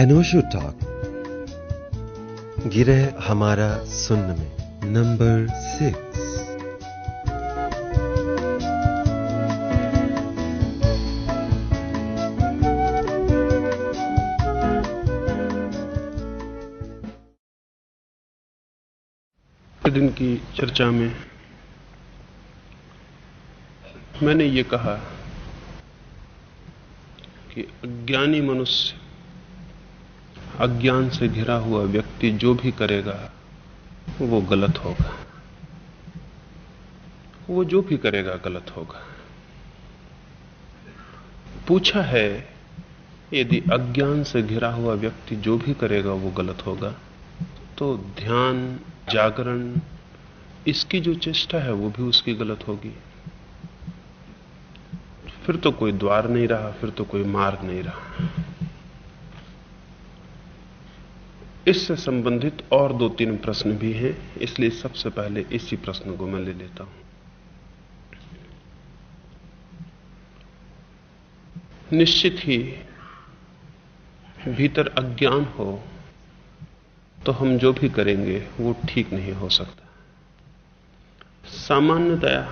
अनोशो talk गिरह हमारा सुन्न में। नंबर सिक्स दिन की चर्चा में मैंने ये कहा कि अज्ञानी मनुष्य अज्ञान से घिरा हुआ व्यक्ति जो भी करेगा, वो गलत होगा। वो जो भी करेगा, गलत होगा। पूछा है, यदि अज्ञान से घिरा हुआ व्यक्ति जो भी करेगा, वो गलत होगा तो ध्यान, जागरण, इसकी जो चेष्टा है, वो भी उसकी गलत होगी। फिर तो कोई द्वार नहीं रहा, फिर तो कोई मार्ग नहीं रहा। इससे संबंधित और दो तीन प्रश्न भी हैं, इसलिए सबसे पहले इसी प्रश्न को मैं ले लेता हूँ। निश्चित ही भीतर अज्ञान हो तो हम जो भी करेंगे, वो ठीक नहीं हो सकता। सामान्यतया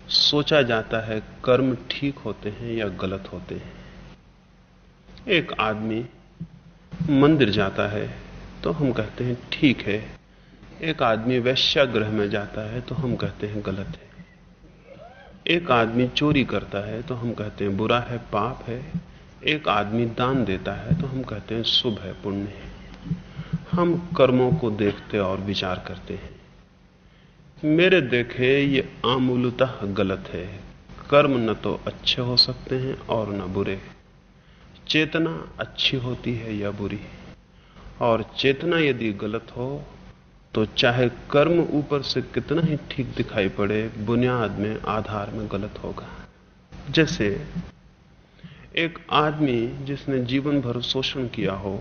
सोचा जाता है कर्म ठीक होते हैं या गलत होते हैं। एक आदमी मंदिर जाता है तो हम कहते हैं, ठीक है। एक आदमी वैश्याग्रह में जाता है तो हम कहते हैं, गलत है। एक आदमी चोरी करता है तो हम कहते हैं, बुरा है, पाप है। एक आदमी दान देता है तो हम कहते हैं, शुभ है, पुण्य है। हम कर्मों को देखते और विचार करते हैं। मेरे देखे, ये आमूलतः गलत है। कर्म न तो अच्छे हो सकते हैं और न बुरे। चेतना अच्छी होती है या बुरी? और चेतना यदि गलत हो तो चाहे कर्म ऊपर से कितना ही ठीक दिखाई पड़े, बुनियाद में आधार में गलत होगा। जैसे एक आदमी जिसने जीवन भर शोषण किया हो,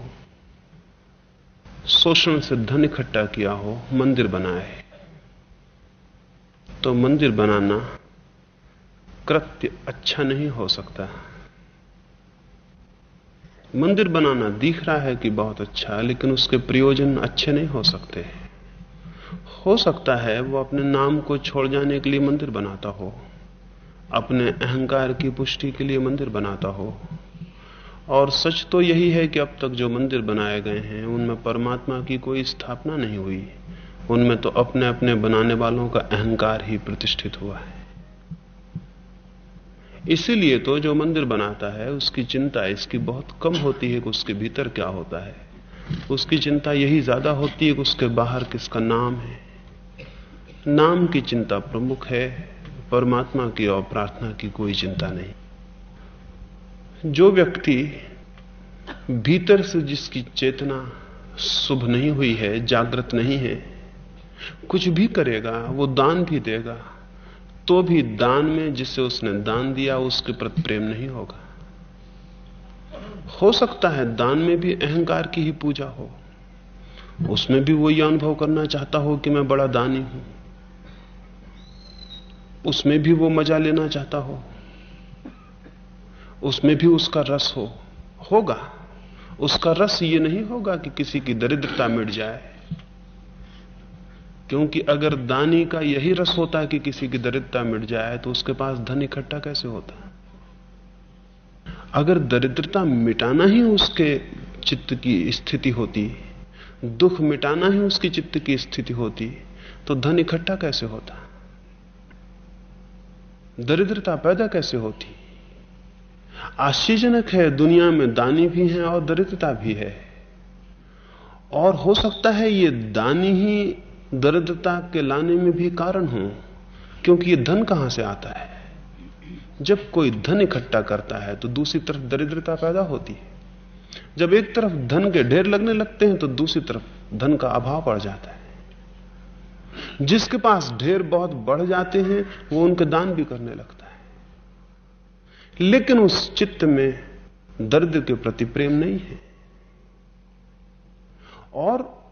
शोषण से धन इकट्ठा किया हो, मंदिर बनाए तो मंदिर बनाना कृत्य अच्छा नहीं हो सकता। मंदिर बनाना दिख रहा है कि बहुत अच्छा है, लेकिन उसके प्रयोजन अच्छे नहीं हो सकते। हो सकता है वो अपने नाम को छोड़ जाने के लिए मंदिर बनाता हो, अपने अहंकार की पुष्टि के लिए मंदिर बनाता हो। और सच तो यही है कि अब तक जो मंदिर बनाए गए हैं, उनमें परमात्मा की कोई स्थापना नहीं हुई। उनमें तो अपने अपने बनाने वालों का अहंकार ही प्रतिष्ठित हुआ है। इसीलिए तो जो मंदिर बनाता है, उसकी चिंता इसकी बहुत कम होती है कि उसके भीतर क्या होता है। उसकी चिंता यही ज़्यादा होती है कि उसके बाहर किसका नाम है। नाम की चिंता प्रमुख है, परमात्मा की और प्रार्थना की कोई चिंता नहीं। जो व्यक्ति भीतर से जिसकी चेतना शुभ नहीं हुई है, जागृत नहीं है, कुछ भी करेगा, वो दान भी देगा। तो भी दान में जिसे उसने दान दिया, उसके प्रति प्रेम नहीं होगा। हो सकता है दान में भी अहंकार की ही पूजा हो। उसमें भी वो यह अनुभव करना चाहता हो कि मैं बड़ा दानी हूँ। उसमें भी वो मज़ा लेना चाहता हो। उसमें भी उसका रस हो। होगा। उसका रस ये नहीं होगा कि किसी की दरिद्रता मिट जाए। क्योंकि अगर दानी का यही रस होता है कि किसी की दरिद्रता मिट जाए तो उसके पास धन इकट्ठा कैसे होता? अगर दरिद्रता मिटाना ही उसके चित्त की स्थिति होती, दुख मिटाना ही उसकी चित्त की स्थिति होती तो धन इकट्ठा कैसे होता? दरिद्रता पैदा कैसे होती? आश्चर्यजनक है, दुनिया में दानी भी है और दरिद्रता भी है। और हो सकता है ये दानी ही दरिद्रता के लाने में भी कारण हो, क्योंकि ये धन कहाँ से आता है? जब कोई धन इकट्ठा करता है तो दूसरी तरफ़ दरिद्रता पैदा होती है। जब एक तरफ़ धन के ढेर लगने लगते हैं तो दूसरी तरफ़ धन का अभाव पड़ जाता है। जिसके पास ढेर बहुत बढ़ जाते हैं, वो उनके दान भी करने लगता है। लेकिन उस चित्त में दर्द के प्रति प्रेम नहीं है। और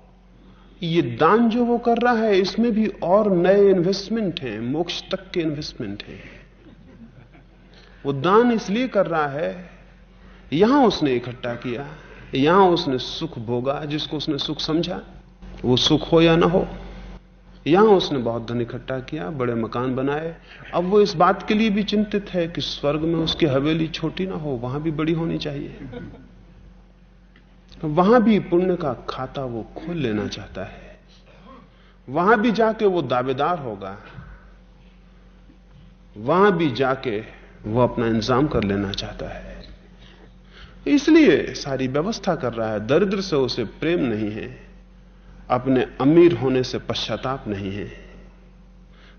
ये दान जो वो कर रहा है, इसमें भी और नए इन्वेस्टमेंट हैं, मोक्ष तक के इन्वेस्टमेंट हैं। वो दान इसलिए कर रहा है, यहाँ उसने इकट्ठा किया, यहाँ उसने सुख भोगा, जिसको उसने सुख समझा, वो सुख हो या ना हो। यहाँ उसने बहुत धन इकट्ठा किया, बड़े मकान बनाए। अब वो इस बात के लिए भी चिंतित है कि स्वर्ग में उसकी हवेली छोटी ना हो, वहाँ भी बड़ी होनी चाहिए। वहाँ भी पुण्य का खाता वो खोल लेना चाहता है। वहाँ भी जाके वो दावेदार होगा। वहाँ भी जाके वो अपना इंतज़ाम कर लेना चाहता है। इसलिए सारी व्यवस्था कर रहा है। दरिद्र से उसे प्रेम नहीं है। अपने अमीर होने से पश्चाताप नहीं है।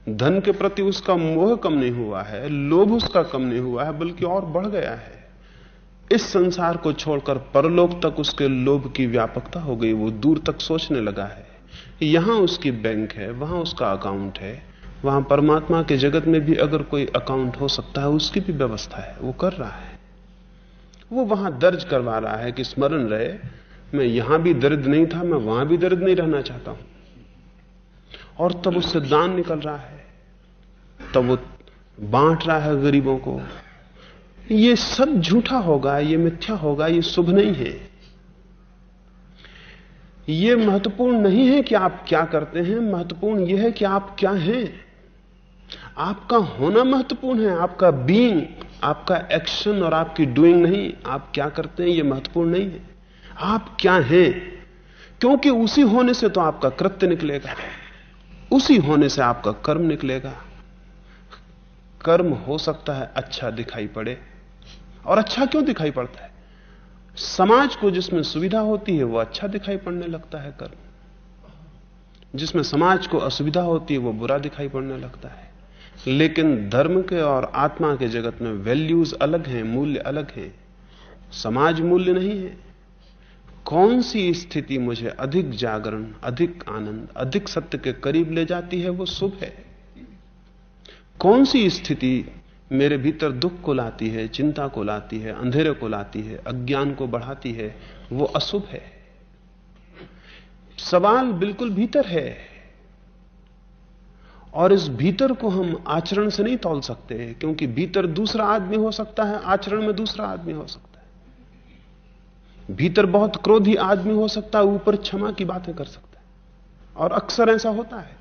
धन के प्रति उसका मोह कम नहीं हुआ है। लोभ उसका कम नहीं हुआ है, बल्कि और बढ़ गया है। इस संसार को छोड़कर परलोक तक उसके लोभ की व्यापकता हो गई, वो दूर तक सोचने लगा है यहाँ उसकी बैंक है, वहाँ उसका अकाउंट है, वहाँ परमात्मा के जगत में भी अगर कोई अकाउंट हो सकता है, उसकी भी व्यवस्था है, वो कर रहा है। वो वहाँ दर्ज करवा रहा है कि स्मरण रहे, मैं यहाँ भी दर्द नहीं था, मैं वहाँ भी दर्द नहीं रहना चाहता हूँ। और तब उससे दान निकल रहा है, तब वो बांट रहा है गरीबों को ये सब झूठा होगा, ये मिथ्या होगा, ये शुभ नहीं है। ये महत्वपूर्ण नहीं है कि आप क्या करते हैं, महत्वपूर्ण यह है कि आप क्या हैं। आपका होना महत्वपूर्ण है, आपका बीइंग आपका एक्शन और आपकी डूइंग नहीं, आप क्या करते हैं यह महत्वपूर्ण नहीं है। आप क्या हैं? क्योंकि उसी होने से तो आपका कृत्य निकलेगा, उसी होने से आपका कर्म निकलेगा। कर्म हो सकता है अच्छा दिखाई पड़े और अच्छा क्यों दिखाई पड़ता है? समाज को जिसमें सुविधा होती है, वो अच्छा दिखाई पड़ने लगता है कर्म। जिसमें समाज को असुविधा होती है, वो बुरा दिखाई पड़ने लगता है। लेकिन धर्म के और आत्मा के जगत में वैल्यूज़ अलग हैं, मूल्य अलग हैं। समाज मूल्य नहीं है। कौन सी स्थिति मुझे अधिक जागरण, अधिक आनंद, अधिक सत्य के करीब ले जाती है, वो शुभ है। कौन सी स्थिति मेरे भीतर दुख को लाती है, चिंता को लाती है, अंधेरे को लाती है, अज्ञान को बढ़ाती है, वो अशुभ है। सवाल बिल्कुल भीतर है। और इस भीतर को हम आचरण से नहीं तोल सकते हैं क्योंकि भीतर दूसरा आदमी हो सकता है, आचरण में दूसरा आदमी हो सकता है। भीतर बहुत क्रोधी आदमी हो सकता है, ऊपर क्षमा की बातें कर सकता है। और अक्सर ऐसा होता है,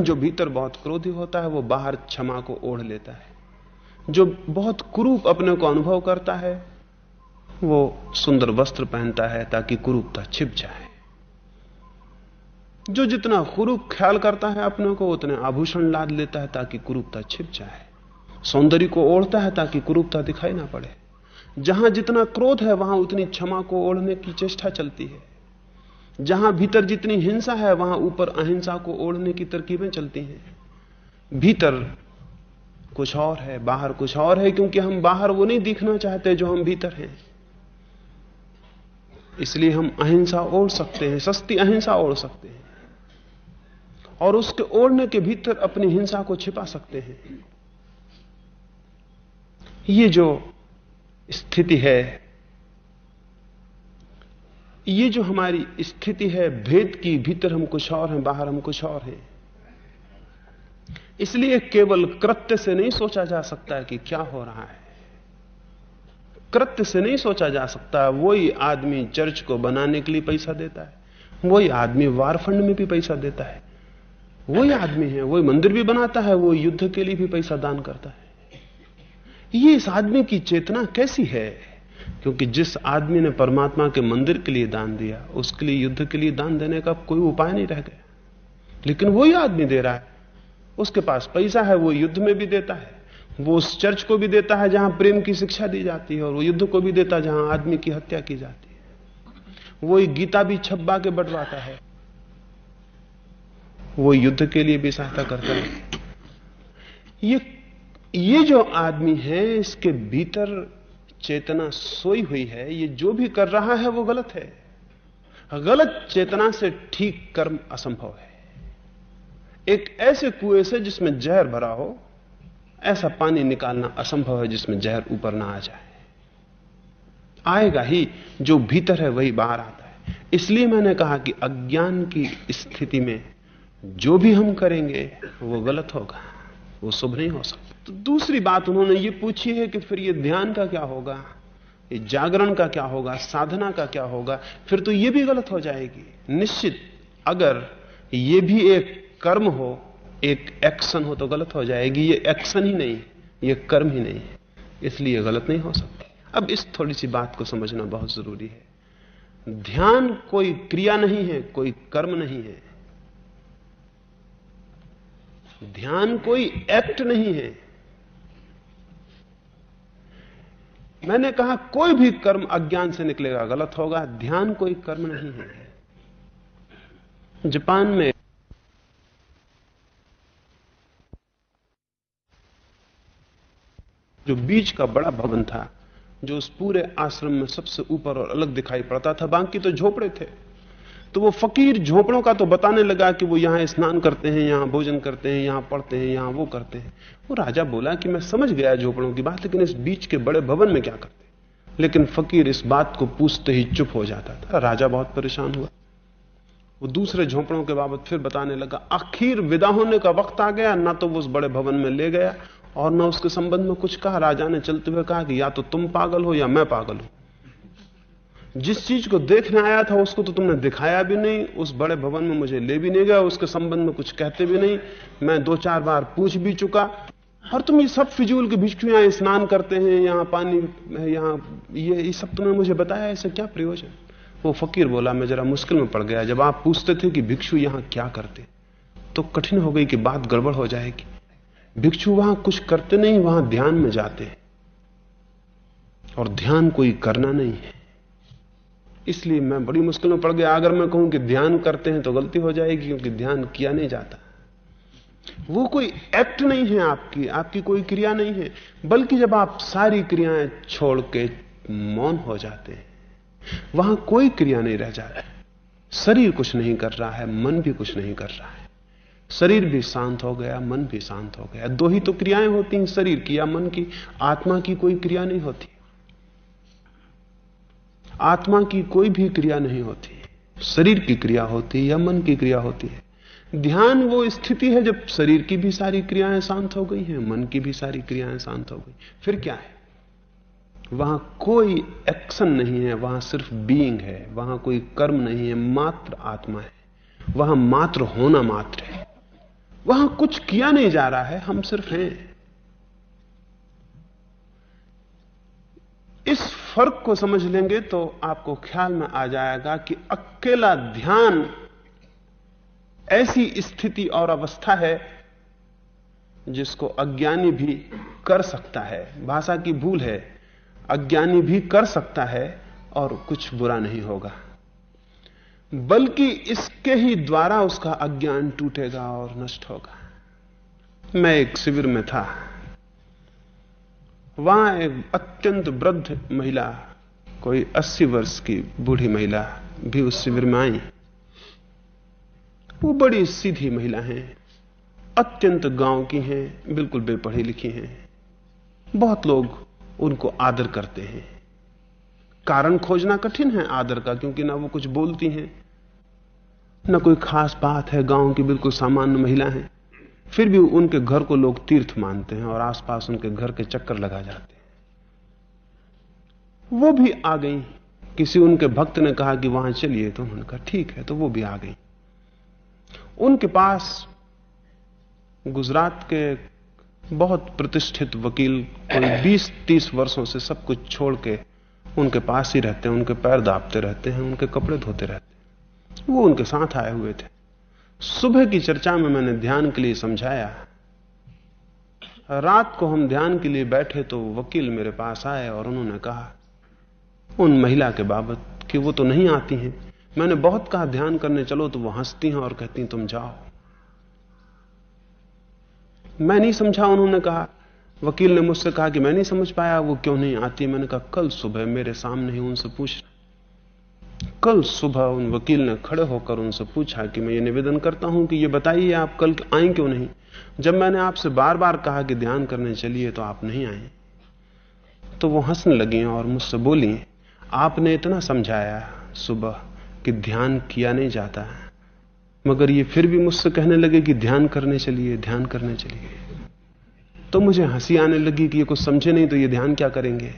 जो भीतर बहुत क्रोधी होता है, वो बाहर क्षमा को ओढ़ लेता है। जो बहुत कुरूप अपने को अनुभव करता है, वो सुंदर वस्त्र पहनता है ताकि कुरूपता छिप जाए। जो जितना कुरूप ख्याल करता है अपने को, उतने आभूषण लाद लेता है ताकि कुरूपता छिप जाए। सौंदर्य को ओढ़ता है ताकि कुरूपता दिखाई ना पड़े। जहाँ जितना क्रोध है, वहाँ उतनी क्षमा को ओढ़ने की चेष्टा चलती है। जहाँ भीतर जितनी हिंसा है, वहाँ ऊपर अहिंसा को ओढ़ने की तरकीबें चलती हैं। भीतर कुछ और है, बाहर कुछ और है, क्योंकि हम बाहर वो नहीं दिखना चाहते जो हम भीतर हैं। इसलिए हम अहिंसा ओढ़ सकते हैं, सस्ती अहिंसा ओढ़ सकते हैं। और उसके ओढ़ने के भीतर अपनी हिंसा को छिपा सकते हैं। ये जो स्थिति है, ये जो हमारी स्थिति है, भेद की भीतर हम कुछ और हैं, बाहर हम कुछ और हैं। इसलिए केवल कृत्य से नहीं सोचा जा सकता है कि क्या हो रहा है। कृत्य से नहीं सोचा जा सकता, वही आदमी चर्च को बनाने के लिए पैसा देता है, वही आदमी वार फंड में भी पैसा देता है, वही आदमी है, वही मंदिर भी बनाता है वो युद्ध के लिए भी पैसा दान करता है। ये इस आदमी की चेतना कैसी है? क्योंकि जिस आदमी ने परमात्मा के मंदिर के लिए दान दिया, उसके लिए युद्ध के लिए दान देने का कोई उपाय नहीं रह गया। लेकिन वही आदमी दे रहा है। उसके पास पैसा है, वो युद्ध में भी देता है। वो उस चर्च को भी देता है जहाँ प्रेम की शिक्षा दी जाती है, और वो युद्ध को भी देता है जहाँ आदमी की हत्या की जाती है। वो गीता भी छब्बा के बंटवाता है। वो युद्ध के लिए भी सहायता करता है। ये ये जो आदमी है, इसके भीतर चेतना सोई हुई है। ये जो भी कर रहा है, वो गलत है। गलत चेतना से ठीक कर्म असंभव है। एक ऐसे कुएँ से जिसमें जहर भरा हो, ऐसा पानी निकालना असंभव है जिसमें जहर ऊपर ना आ जाए। आएगा ही, जो भीतर है वही बाहर आता है। इसलिए मैंने कहा कि अज्ञान की स्थिति में जो भी हम करेंगे, वो गलत होगा, वो शुभ नहीं हो सकता। तो दूसरी बात उन्होंने ये पूछी है कि फिर ये ध्यान का क्या होगा? ये जागरण का क्या होगा? साधना का क्या होगा? फिर तो यह भी गलत हो जाएगी। निश्चित, अगर यह भी एक कर्म हो, एक एक्शन हो तो गलत हो जाएगी। ये एक्शन ही नहीं, ये कर्म ही नहीं। है इसलिए गलत नहीं हो सकती। अब इस थोड़ी सी बात को समझना बहुत ज़रूरी है। ध्यान कोई क्रिया नहीं है, कोई कर्म नहीं है। ध्यान कोई एक्ट नहीं है। मैंने कहा, कोई भी कर्म अज्ञान से निकलेगा, गलत होगा। ध्यान कोई कर्म नहीं है। जापान में जो बीच का बड़ा भवन था, जो उस पूरे आश्रम में सबसे ऊपर और अलग दिखाई पड़ता था, बाकी तो झोपड़े थे। तो वो फकीर झोपड़ों का तो बताने लगा कि वो यहाँ स्नान करते हैं, यहाँ भोजन करते हैं, यहाँ पढ़ते हैं, यहाँ वो करते हैं। वो राजा बोला कि मैं समझ गया झोपड़ों की बात, लेकिन इस बीच के बड़े भवन में क्या करते लेकिन फकीर इस बात को पूछते ही चुप हो जाता था। राजा बहुत परेशान हुआ। वो दूसरे झोंपड़ों के बाबत फिर बताने लगा, आखिर विदा होने का वक्त आ गया, ना तो वो उस बड़े भवन में ले गया और ना उसके संबंध में कुछ कहा। राजा ने चलते हुए कहा कि या तो तुम पागल हो या मैं पागल हूँ। जिस चीज़ को देखने आया था, उसको तो तुमने दिखाया भी नहीं, उस बड़े भवन में मुझे ले भी नहीं गया उसके संबंध में कुछ कहते भी नहीं। मैं दो चार बार पूछ भी चुका। और तुम ये सब फिजूल के भिक्षु यहाँ स्नान करते हैं, यहाँ पानी यहाँ ये ये सब तुमने मुझे बताया इससे क्या प्रयोजन? वो फकीर बोला, मैं जरा मुश्किल में पड़ गया। जब आप पूछते थे कि भिक्षु यहाँ क्या करते तो कठिन हो गई कि बात गड़बड़ हो जाएगी। भिक्षु वहाँ कुछ करते नहीं, वहाँ ध्यान में जाते हैं। और ध्यान कोई करना नहीं है। इसलिए मैं बड़ी मुश्किल में पड़ गया। अगर मैं कहूँ कि ध्यान करते हैं तो गलती हो जाएगी, क्योंकि ध्यान किया नहीं जाता। वो कोई एक्ट नहीं है आपकी। आपकी कोई क्रिया नहीं है। बल्कि जब आप सारी क्रियाएँ छोड़ के मौन हो जाते हैं, वहाँ कोई क्रिया नहीं रह जा जाता। शरीर कुछ नहीं कर रहा है, मन भी कुछ नहीं कर रहा है। शरीर भी शांत हो गया, मन भी शांत हो गया। दो ही तो क्रियाएँ होती हैं शरीर की, या मन की। आत्मा की कोई क्रिया नहीं होती। आत्मा की कोई भी क्रिया नहीं होती। शरीर की क्रिया होती है या मन की क्रिया होती है। ध्यान वो स्थिति है जब शरीर की भी सारी क्रियाएँ शांत हो गई हैं, मन की भी सारी क्रियाएँ शांत हो गई। फिर क्या है? वहाँ कोई एक्शन नहीं है, वहाँ सिर्फ़ बीइंग है, वहाँ कोई कर्म नहीं है, मात्र आत्मा है। वहाँ मात्र होना मात्र है। वहाँ कुछ किया नहीं जा रहा है, हम सिर्फ़ हैं। इस फ़र्क को समझ लेंगे तो आपको ख्याल में आ जाएगा कि अकेला ध्यान ऐसी स्थिति और अवस्था है जिसको अज्ञानी भी कर सकता है। भाषा की भूल है, अज्ञानी भी कर सकता है और कुछ बुरा नहीं होगा। बल्कि इसके ही द्वारा उसका अज्ञान टूटेगा और नष्ट होगा। मैं एक शिविर में था। वहाँ एक अत्यंत वृद्ध महिला, कोई 80 वर्ष की बूढ़ी महिला भी उस शिविर में आई। वो बड़ी सीधी महिला हैं, अत्यंत गाँव की हैं, बिल्कुल बेपढ़ी लिखी हैं। बहुत लोग उनको आदर करते हैं। कारण खोजना कठिन है आदर का, क्योंकि ना वो कुछ बोलती हैं ना कोई खास बात है, गाँव की बिल्कुल सामान्य महिला है। फिर भी उनके घर को लोग तीर्थ मानते हैं और आसपास उनके घर के चक्कर लगा जाते हैं। वो भी आ गई। किसी उनके भक्त ने कहा कि वहाँ चलिए तो उन्होंने कहा, ठीक है तो वो भी आ गई। उनके पास गुजरात के बहुत प्रतिष्ठित वकील कोई 20-30 वर्षों से सब कुछ छोड़ के उनके पास ही रहते हैं, उनके पैर दापते रहते हैं, उनके कपड़े धोते रहते हैं। वो उनके साथ आए हुए थे। सुबह की चर्चा में मैंने ध्यान के लिए समझाया, रात को हम ध्यान के लिए बैठे तो वकील मेरे पास आए और उन्होंने कहा, उन महिला के बाबत कि वो तो नहीं आती हैं। मैंने बहुत कहा, ध्यान करने चलो तो वो हंसती हैं और कहती तुम जाओ। मैं नहीं समझा, उन्होंने कहा। वकील ने मुझसे कहा कि मैं नहीं समझ पाया, वो क्यों नहीं आती? मैंने कहा, कल सुबह मेरे सामने ही उनसे पूछ कल सुबह उन वकील ने खड़े होकर उनसे पूछा कि मैं ये निवेदन करता हूँ कि ये बताइए आप कल आए क्यों नहीं? जब मैंने आपसे बार बार कहा कि ध्यान करने चलिए तो आप नहीं आए। तो वो हंसने लगी और मुझसे बोली, आपने इतना समझाया सुबह कि ध्यान किया नहीं जाता। मगर ये फिर भी मुझसे कहने लगे कि ध्यान करने चलिए, ध्यान करने चलिए। तो मुझे हँसी आने लगी कि ये कुछ समझे नहीं तो ये ध्यान क्या करेंगे?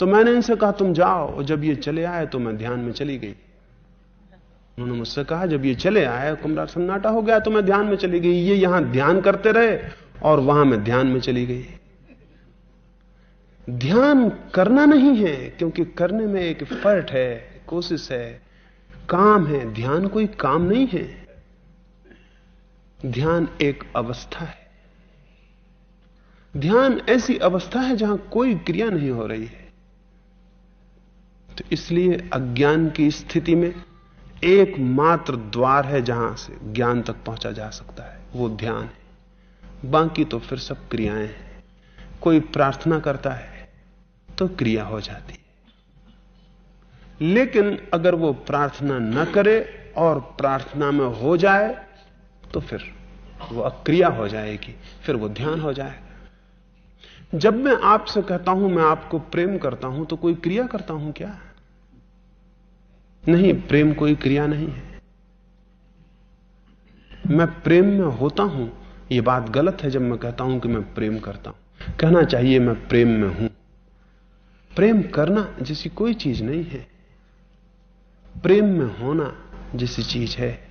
तो मैंने इनसे कहा, तुम जाओ। और जब ये चले आए तो मैं ध्यान में चली गई। उन्होंने मुझसे कहा, जब ये चले आए कमरा सन्नाटा हो गया तो मैं ध्यान में चली गई। ये यहाँ ध्यान करते रहे और वहाँ मैं ध्यान में चली गई। ध्यान करना नहीं है, क्योंकि करने में एक फर्ट है, कोशिश है, काम है। ध्यान कोई काम नहीं है। ध्यान एक अवस्था है। ध्यान ऐसी अवस्था है जहाँ कोई क्रिया नहीं हो रही है। तो इसलिए अज्ञान की स्थिति में एकमात्र द्वार है जहाँ से ज्ञान तक पहुँचा जा सकता है, वो ध्यान है। बाकी तो फिर सब क्रियाएँ हैं। कोई प्रार्थना करता है तो क्रिया हो जाती है। लेकिन अगर वो प्रार्थना न करे और प्रार्थना में हो जाए तो फिर वो अक्रिया हो जाएगी, फिर वो ध्यान हो जाएगा। जब मैं आपसे कहता हूँ, मैं आपको प्रेम करता हूँ तो कोई क्रिया करता हूँ क्या? नहीं, प्रेम कोई क्रिया नहीं है। मैं प्रेम में होता हूँ यह बात गलत है जब मैं कहता हूँ कि मैं प्रेम करता हूँ। कहना चाहिए, मैं प्रेम में हूँ। प्रेम करना जैसी कोई चीज़ नहीं है। प्रेम में होना जैसी चीज़ है।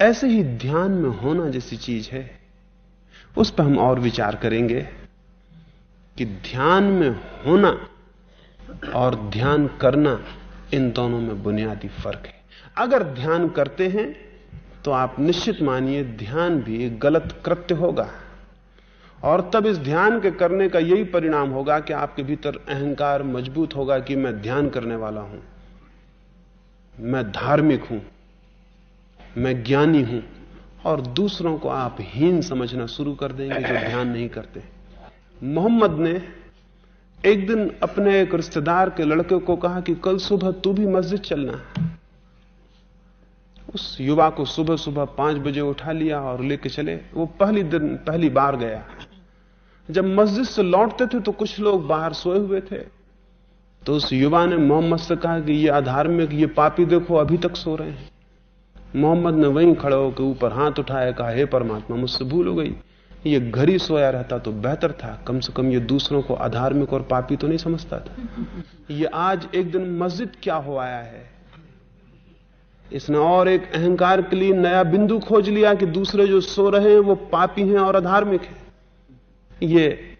ऐसे ही ध्यान में होना जैसी चीज़ है। उस पर हम और विचार करेंगे कि ध्यान में होना और ध्यान करना इन दोनों में बुनियादी फ़र्क है। अगर ध्यान करते हैं तो आप निश्चित मानिए ध्यान भी गलत कृत्य होगा। और तब इस ध्यान के करने का यही परिणाम होगा कि आपके भीतर अहंकार मज़बूत होगा कि मैं ध्यान करने वाला हूँ। मैं धार्मिक हूँ, मैं ज्ञानी हूँ, और दूसरों को आप हीन समझना शुरू कर देंगे जो ध्यान नहीं करते। मोहम्मद ने एक दिन अपने एक रिश्तेदार के लड़के को कहा कि कल सुबह तू भी मस्जिद चलना उस युवा को सुबह सुबह पाँच बजे उठा लिया और लेके चले। वो पहली दिन, पहली बार गया। जब मस्जिद से लौटते थे तो कुछ लोग बाहर सोए हुए थे। तो उस युवा ने मोहम्मद से कहा कि ये अधार्मिक, ये पापी देखो, अभी तक सो रहे हैं। मोहम्मद ने वहीं खड़े होकर ऊपर हाथ उठाया, कहा, हे परमात्मा, मुझसे भूल हो गई। ये घर ही सोया रहता तो बेहतर था। कम से कम ये दूसरों को अधार्मिक और पापी तो नहीं समझता था। ये आज एक दिन मस्जिद क्या हो आया है? इसने और एक अहंकार के लिए नया बिंदु खोज लिया कि दूसरे जो सो रहे हैं वो पापी हैं और अधार्मिक हैं। ये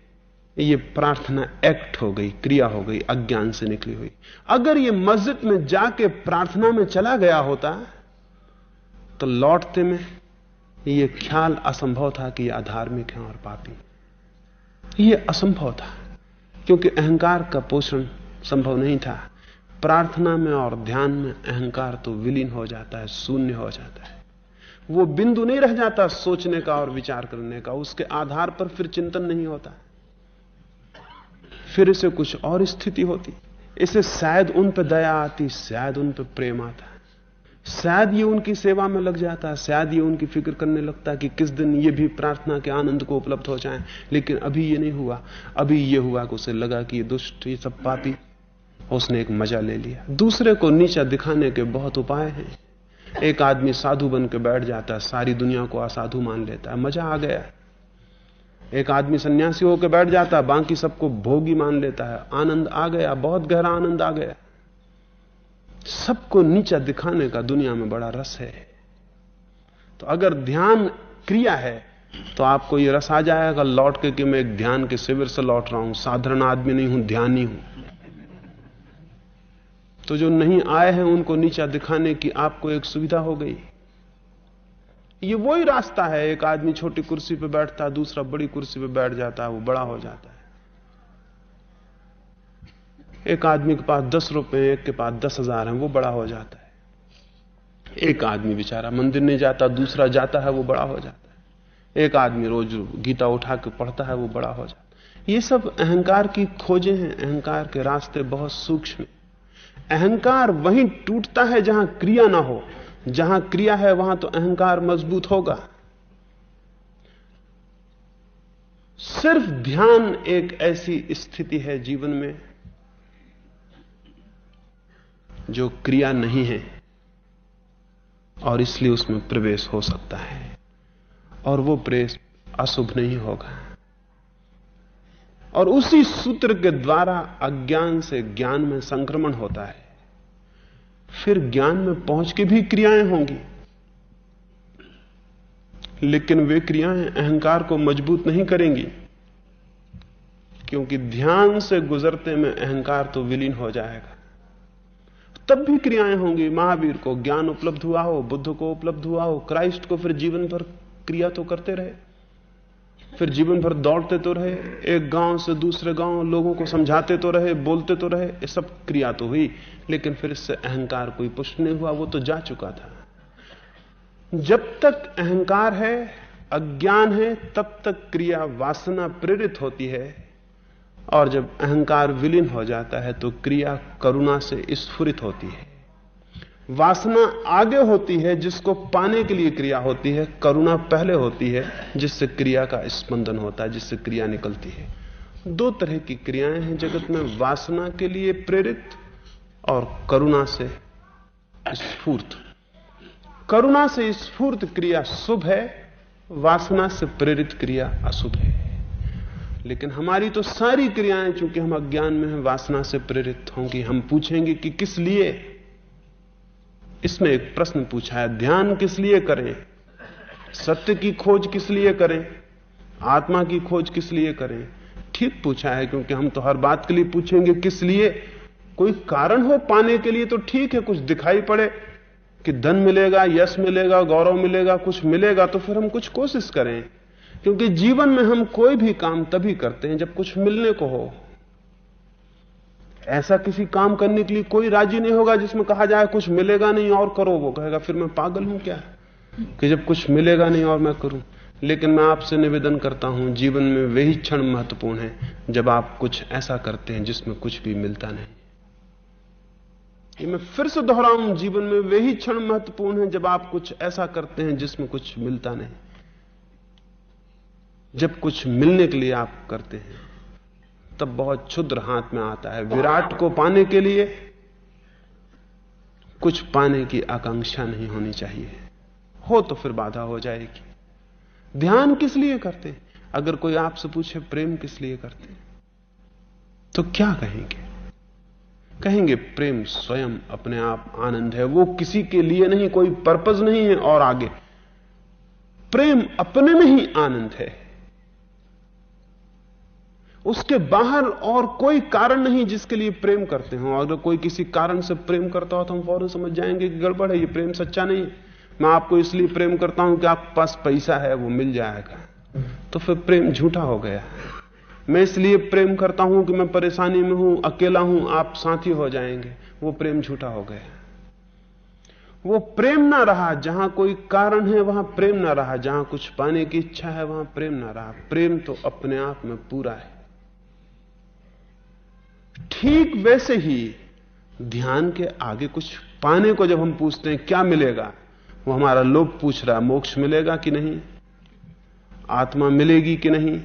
ये प्रार्थना एक्ट हो गई, क्रिया हो गई, अज्ञान से निकली हुई। अगर ये मस्जिद में जाके प्रार्थना में चला गया होता तो लौटते में ये ख्याल असंभव था कि ये अधार्मिक है और पापी ये असंभव था, क्योंकि अहंकार का पोषण संभव नहीं था। प्रार्थना में और ध्यान में अहंकार तो विलीन हो जाता है, शून्य हो जाता है। वो बिंदु नहीं रह जाता सोचने का और विचार करने का, उसके आधार पर फिर चिंतन नहीं होता। फिर इसे कुछ और स्थिति होती। इसे शायद उन पर दया आती, शायद उन पर प्रेम आता। शायद ये उनकी सेवा में लग जाता है, शायद ये उनकी फ़िक्र करने लगता है कि किस दिन ये भी प्रार्थना के आनंद को उपलब्ध हो जाए। लेकिन अभी ये नहीं हुआ। अभी ये हुआ कि उसे लगा कि ये दुष्ट, ये सब पापी, उसने एक मज़ा ले लिया। दूसरे को नीचा दिखाने के बहुत उपाय हैं। एक आदमी साधु बन के बैठ जाता है, सारी दुनिया को असाधु मान लेता है, मज़ा आ गया। एक आदमी सन्यासी होकर बैठ जाता है, बाकी सबको भोगी मान लेता है। आनंद आ गया, बहुत गहरा आनंद आ गया। सबको नीचा दिखाने का दुनिया में बड़ा रस है। तो अगर ध्यान क्रिया है तो आपको यह रस आ जाएगा लौट के कि मैं एक ध्यान के शिविर से लौट रहा हूँ। साधारण आदमी नहीं हूँ, ध्यानी हूँ। तो जो नहीं आए हैं, उनको नीचा दिखाने की आपको एक सुविधा हो गई। ये वही रास्ता है, एक आदमी छोटी कुर्सी पर बैठता है दूसरा बड़ी कुर्सी पर बैठ जाता है वो बड़ा हो जाता है। एक आदमी के पास दस रुपए, एक के पास दस हज़ार है, वो बड़ा हो जाता है। एक आदमी बेचारा मंदिर नहीं जाता, दूसरा जाता है, वो बड़ा हो जाता है। एक आदमी रोज गीता उठा के पढ़ता है, वो बड़ा हो जाता है। ये सब अहंकार की खोजें हैं, अहंकार के रास्ते बहुत सूक्ष्म। अहंकार वहीं टूटता है जहाँ क्रिया ना हो। जहाँ क्रिया है, वहाँ तो अहंकार मज़बूत होगा। सिर्फ़ ध्यान एक ऐसी स्थिति है जीवन में जो क्रिया नहीं है और इसलिए उसमें प्रवेश हो सकता है। और वो प्रवेश अशुभ नहीं होगा। और उसी सूत्र के द्वारा अज्ञान से ज्ञान में संक्रमण होता है। फिर ज्ञान में पहुँच के भी क्रियाएँ होंगी। लेकिन वे क्रियाएँ अहंकार को मज़बूत नहीं करेंगी। क्योंकि ध्यान से गुजरते में अहंकार तो विलीन हो जाएगा। तब भी क्रियाएँ होंगी। महावीर को ज्ञान उपलब्ध हुआ हो, बुद्ध को उपलब्ध हुआ हो, क्राइस्ट को फिर जीवन भर क्रिया तो करते रहे। फिर जीवन भर दौड़ते तो रहे, एक गाँव से दूसरे गाँव लोगों को समझाते तो रहे, बोलते तो रहे, ये सब क्रिया तो हुई। लेकिन फिर इससे अहंकार कोई पुष्ट नहीं हुआ, वो तो जा चुका था। जब तक अहंकार है, अज्ञान है, तब तक क्रिया वासना प्रेरित होती है। और जब अहंकार विलीन हो जाता है तो क्रिया करुणा से स्फुरित होती है। वासना आगे होती है, जिसको पाने के लिए क्रिया होती है, करुणा पहले होती है, जिससे क्रिया का स्पंदन होता है, जिससे क्रिया निकलती है। दो तरह की क्रियाएँ हैं जगत में, वासना के लिए प्रेरित और करुणा से स्फूर्त। करुणा से स्फूर्त क्रिया शुभ है, वासना से प्रेरित क्रिया अशुभ है। लेकिन हमारी तो सारी क्रियाएँ, चूँकि हम अज्ञान में हैं, वासना से प्रेरित होंगी। हम पूछेंगे कि किस लिए? इसमें एक प्रश्न पूछा है, ध्यान किस लिए करें? सत्य की खोज किस लिए करें? आत्मा की खोज किस लिए करें? ठीक पूछा है, क्योंकि हम तो हर बात के लिए पूछेंगे किस लिए। कोई कारण हो पाने के लिए तो ठीक है, कुछ दिखाई पड़े कि धन मिलेगा, यश मिलेगा, गौरव मिलेगा, कुछ मिलेगा तो फिर हम कुछ कोशिश करें। क्योंकि जीवन में हम कोई भी काम तभी करते हैं जब कुछ मिलने को हो। ऐसा किसी काम करने के लिए कोई राज़ी नहीं होगा जिसमें कहा जाए कुछ मिलेगा नहीं और करो वो। कहेगा, फिर मैं पागल हूँ क्या? कि जब कुछ मिलेगा नहीं और मैं करूँ। लेकिन मैं आपसे निवेदन करता हूँ, जीवन में वही क्षण महत्वपूर्ण है जब आप कुछ ऐसा करते हैं जिसमें कुछ भी मिलता नहीं। ये मैं फिर से दोहराऊं, जीवन में वही क्षण महत्वपूर्ण है जब आप कुछ ऐसा करते हैं जिसमें कुछ मिलता नहीं। जब कुछ मिलने के लिए आप करते हैं, तब बहुत क्षुद्र हाथ में आता है। विराट को पाने के लिए कुछ पाने की आकांक्षा नहीं होनी चाहिए। हो तो फिर बाधा हो जाएगी। ध्यान किस लिए करते अगर कोई आपसे पूछे, प्रेम किस लिए करते तो क्या कहेंगे? कहेंगे, प्रेम स्वयं अपने आप आनंद है। वो किसी के लिए नहीं, कोई पर्पज नहीं है और आगे। प्रेम अपने में ही आनंद है। उसके बाहर और कोई कारण नहीं जिसके लिए प्रेम करते हो। अगर कोई किसी कारण से प्रेम करता हो तो हम फ़ौरन समझ जाएँगे कि गड़बड़ है, ये प्रेम सच्चा नहीं। मैं आपको इसलिए प्रेम करता हूँ कि आपके पास पैसा है, वो मिल जाएगा। तो फिर प्रेम झूठा हो गया। मैं इसलिए प्रेम करता हूँ कि मैं परेशानी में हूँ, अकेला हूँ, आप साथी हो जाएँगे। वो प्रेम झूठा हो गया। वो प्रेम ना रहा, जहाँ कोई कारण है, वहाँ प्रेम ना रहा। जहाँ कुछ पाने की इच्छा है, वहाँ प्रेम ना रहा। प्रेम तो अपने आप में पूरा है। ठीक वैसे ही ध्यान के आगे कुछ पाने को जब हम पूछते हैं, क्या मिलेगा? वो हमारा लोभ पूछ रहा है, मोक्ष मिलेगा कि नहीं? आत्मा मिलेगी कि नहीं?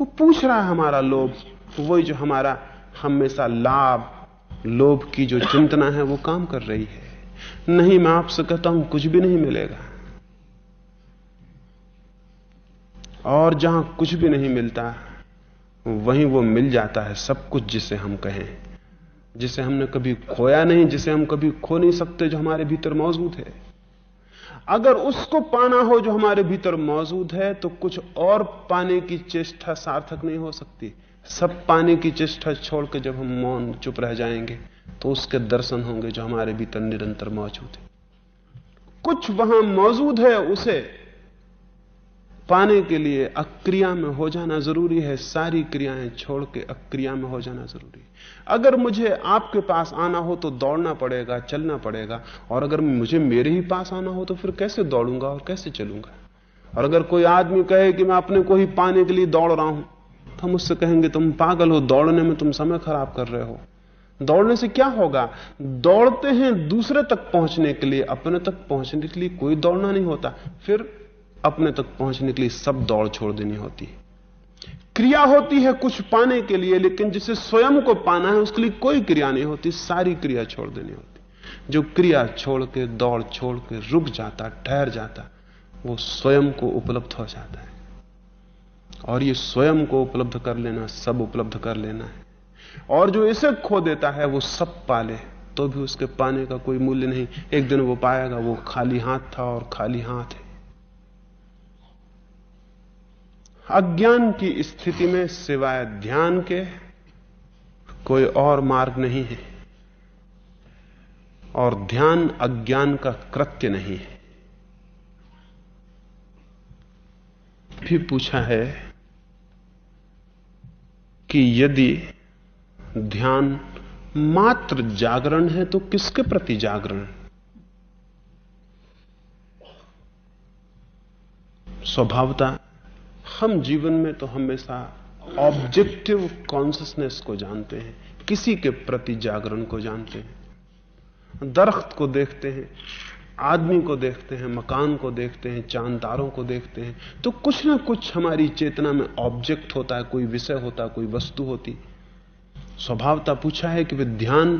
वो पूछ रहा है हमारा लोभ वही जो हमारा हमेशा लाभ, लोभ की जो चिंतना है, वो काम कर रही है। नहीं, मैं आपसे कहता हूँ, कुछ भी नहीं मिलेगा। और जहाँ कुछ भी नहीं मिलता वहीं वो मिल जाता है सब कुछ जिसे हम कहें। जिसे हमने कभी खोया नहीं, जिसे हम कभी खो नहीं सकते जो हमारे भीतर मौजूद है। अगर उसको पाना हो जो हमारे भीतर मौजूद है तो कुछ और पाने की चेष्टा सार्थक नहीं हो सकती। सब पाने की चेष्टा छोड़ के जब हम मौन चुप रह जाएँगे तो उसके दर्शन होंगे जो हमारे भीतर निरंतर मौजूद है। कुछ वहाँ मौजूद है उसे पाने के लिए अक्रिया में हो जाना ज़रूरी है, सारी क्रियाएँ छोड़ के अक्रिया में हो जाना ज़रूरी है। अगर मुझे आपके पास आना हो तो दौड़ना पड़ेगा, चलना पड़ेगा, और अगर मुझे मेरे ही पास आना हो तो फिर कैसे दौड़ूँगा और कैसे चलूँगा? और अगर कोई आदमी कहे कि मैं अपने को ही पाने के लिए दौड़ रहा हूँ तो हम उससे कहेंगे, तुम पागल हो, दौड़ने में तुम समय खराब कर रहे हो। दौड़ने से क्या होगा? दौड़ते हैं दूसरे तक पहुँचने के लिए, अपने तक पहुँचने के लिए कोई दौड़ना नहीं होता। फिर अपने तक पहुँचने के लिए सब दौड़ छोड़ देनी होती है। क्रिया होती है कुछ पाने के लिए, लेकिन जिसे स्वयं को पाना है, उसके लिए कोई क्रिया नहीं होती, सारी क्रिया छोड़ देनी होती। जो क्रिया छोड़ के, दौड़ छोड़ के रुक जाता, ठहर जाता, वो स्वयं को उपलब्ध हो जाता है। और ये स्वयं को उपलब्ध कर लेना, सब उपलब्ध कर लेना है। और जो इसे खो देता है, वो सब पाले तो भी उसके पाने का कोई मूल्य नहीं। एक दिन वो पाएगा, वो खाली हाथ था और खाली हाथ है। अज्ञान की स्थिति में सिवाय ध्यान के कोई और मार्ग नहीं है। और ध्यान अज्ञान का कृत्य नहीं है। भी पूछा है कि यदि ध्यान मात्र जागरण है तो किसके प्रति जागरण? स्वभावता हम जीवन में तो हमेशा ऑब्जेक्टिव कॉन्सियसनेस को जानते हैं, किसी के प्रति जागरण को जानते हैं, दरख्त को देखते हैं, आदमी को देखते हैं, मकान को देखते हैं, चांदारों को देखते हैं तो कुछ ना कुछ हमारी चेतना में ऑब्जेक्ट होता है, कोई विषय होता है, कोई वस्तु होती स्वभावता पूछा है कि वे ध्यान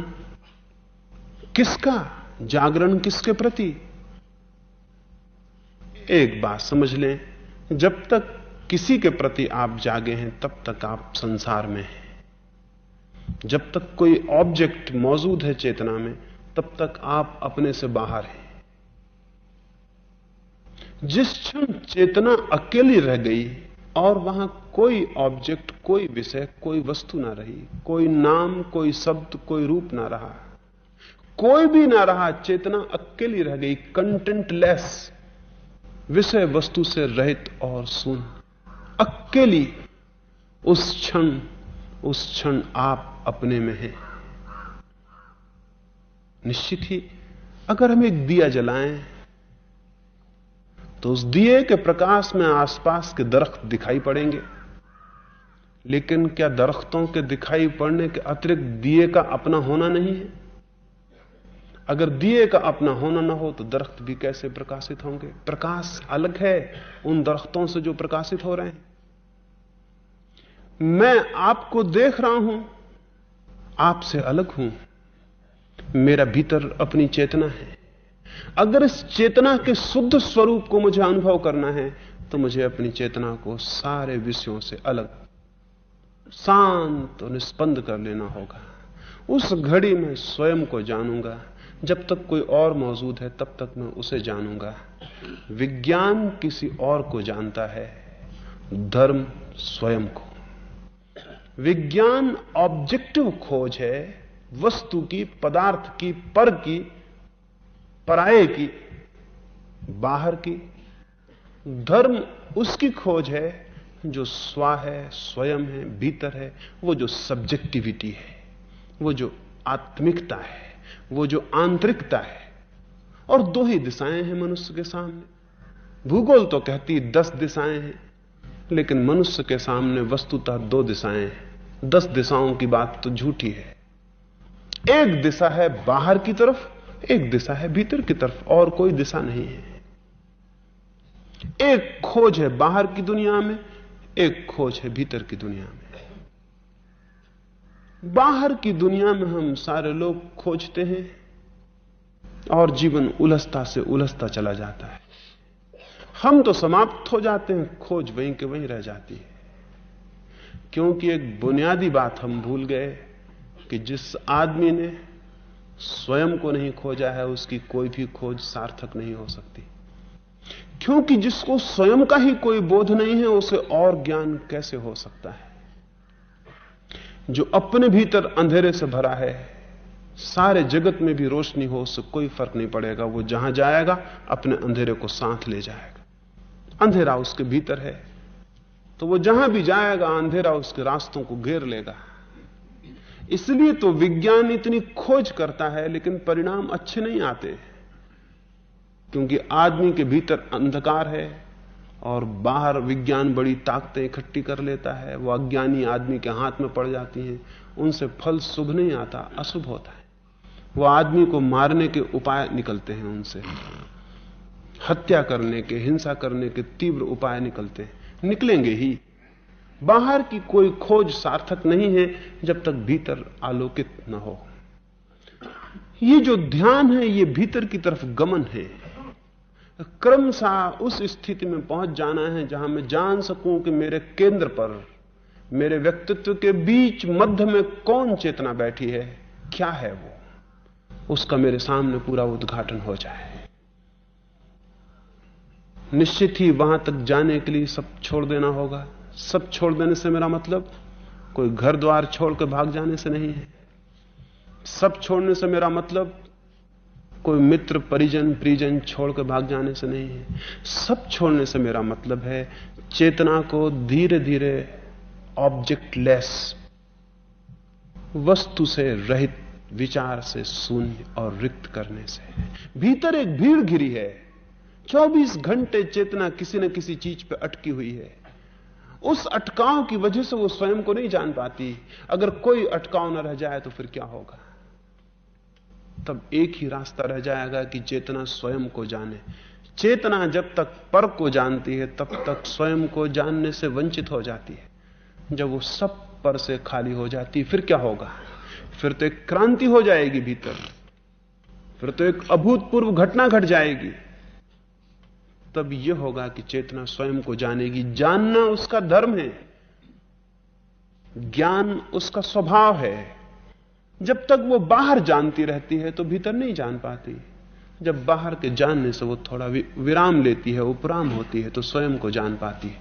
किसका, जागरण किसके प्रति? एक बात समझ लें, जब तक किसी के प्रति आप जागे हैं, तब तक आप संसार में हैं। जब तक कोई ऑब्जेक्ट मौजूद है चेतना में, तब तक आप अपने से बाहर हैं। जिस क्षण चेतना अकेली रह गई और वहाँ कोई ऑब्जेक्ट कोई विषय, कोई वस्तु ना रही, कोई नाम, कोई शब्द, कोई रूप ना रहा, कोई भी ना रहा, चेतना अकेली रह गई कंटेंटलेस विषय वस्तु से रहित और सुन। अकेली। उस क्षण उस क्षण आप अपने में हैं। निश्चित ही, अगर हम एक दिया जलाएँ तो उस दिए के प्रकाश में आसपास के दरख्त दिखाई पड़ेंगे। लेकिन क्या दरख्तों के दिखाई पड़ने के अतिरिक्त दिए का अपना होना नहीं है? अगर दिए का अपना होना ना हो तो दरख्त भी कैसे प्रकाशित होंगे? प्रकाश अलग है उन दरख्तों से जो प्रकाशित हो रहे हैं। मैं आपको देख रहा हूँ। आपसे अलग हूँ। मेरा भीतर अपनी चेतना है। अगर इस चेतना के शुद्ध स्वरूप को मुझे अनुभव करना है तो मुझे अपनी चेतना को सारे विषयों से अलग, शांत और निष्पन्द कर लेना होगा। उस घड़ी में स्वयं को जानूँगा। जब तक कोई और मौजूद है, तब तक मैं उसे जानूँगा। विज्ञान किसी और को जानता है। धर्म स्वयं को। विज्ञान ऑब्जेक्टिव खोज है, वस्तु की, पदार्थ की, पर की, पराये की, बाहर की। धर्म उसकी खोज है, जो स्वा है, स्वयं है, भीतर है, वो जो सब्जेक्टिविटी है, वो जो आत्मिकता है, वो जो आंतरिकता है। और दो ही दिशाएँ हैं मनुष्य के सामने। भूगोल तो कहती दस दिशाएँ हैं, लेकिन मनुष्य के सामने वस्तुतः दो दिशाएँ हैं। दस दिशाओं की बात तो झूठी है। एक दिशा है बाहर की तरफ़, एक दिशा है भीतर की तरफ़, और कोई दिशा नहीं है। एक खोज है बाहर की दुनिया में, एक खोज है भीतर की दुनिया में। बाहर की दुनिया में हम सारे लोग खोजते हैं, और जीवन उलझता से उलझता चला जाता है। हम तो समाप्त हो जाते हैं, खोज वहीं के वहीं रह जाती है। क्योंकि एक बुनियादी बात हम भूल गए कि जिस आदमी ने स्वयं को नहीं खोजा है, उसकी कोई भी खोज सार्थक नहीं हो सकती। क्योंकि जिसको स्वयं का ही कोई बोध नहीं है, उसे और ज्ञान कैसे हो सकता है? जो अपने भीतर अंधेरे से भरा है, सारे जगत में भी रोशनी हो, उससे कोई फ़र्क नहीं पड़ेगा। वो जहाँ जाएगा, अपने अंधेरे को साथ ले जाएगा। अंधेरा उसके भीतर है। तो वो जहाँ भी जाएगा, अंधेरा उसके रास्तों को घेर लेगा। इसलिए तो विज्ञान इतनी खोज करता है, लेकिन परिणाम अच्छे नहीं आते। क्योंकि आदमी के भीतर अंधकार है, और बाहर विज्ञान बड़ी ताकतें इकट्ठी कर लेता है। वह अज्ञानी आदमी के हाथ में पड़ जाती हैं, उनसे फल शुभ नहीं आता, अशुभ होता है। वह आदमी को मारने के उपाय निकलते हैं उनसे। हत्या करने के, हिंसा करने के तीव्र उपाय निकलते हैं। निकलेंगे ही। बाहर की कोई खोज सार्थक नहीं है, जब तक भीतर आलोकित न हो। ये जो ध्यान है, ये भीतर की तरफ़ गमन है। क्रमशः उस स्थिति में पहुँच जाना है, जहाँ मैं जान सकूँ कि मेरे केंद्र पर, मेरे व्यक्तित्व के बीच मध्य में कौन चेतना बैठी है, क्या है वो? उसका मेरे सामने पूरा उद्घाटन हो जाए। निश्चित ही वहाँ तक जाने के लिए सब छोड़ देना होगा। सब छोड़ देने से मेरा मतलब कोई घर द्वार छोड़ के भाग जाने से नहीं है। सब छोड़ने से मेरा मतलब कोई मित्र, परिजन परिजन छोड़ के भाग जाने से नहीं है। सब छोड़ने से मेरा मतलब है, चेतना को धीरे धीरे ऑब्जेक्ट लेस वस्तु से रहित, विचार से शून्य और रिक्त करने से। भीतर एक भीड़ घिरी है। 24 घंटे चेतना किसी न किसी चीज़ पर अटकी हुई है। उस अटकाव की वजह से वो स्वयं को नहीं जान पाती। अगर कोई अटकाव न रह जाए तो फिर क्या होगा? तब एक ही रास्ता रह जाएगा कि चेतना स्वयं को जाने। चेतना जब तक पर को जानती है, तब तक स्वयं को जानने से वंचित हो जाती है। जब वो सब पर से खाली हो जाती, फिर क्या होगा? फिर तो एक क्रांति हो जाएगी भीतर। फिर तो एक अभूतपूर्व घटना घट जाएगी। तब यह होगा कि चेतना स्वयं को जानेगी। जानना उसका धर्म है। ज्ञान उसका स्वभाव है। जब तक वो बाहर जानती रहती है तो भीतर नहीं जान पाती। जब बाहर के जानने से वो थोड़ा विराम लेती है, उपराम होती है तो स्वयं को जान पाती है।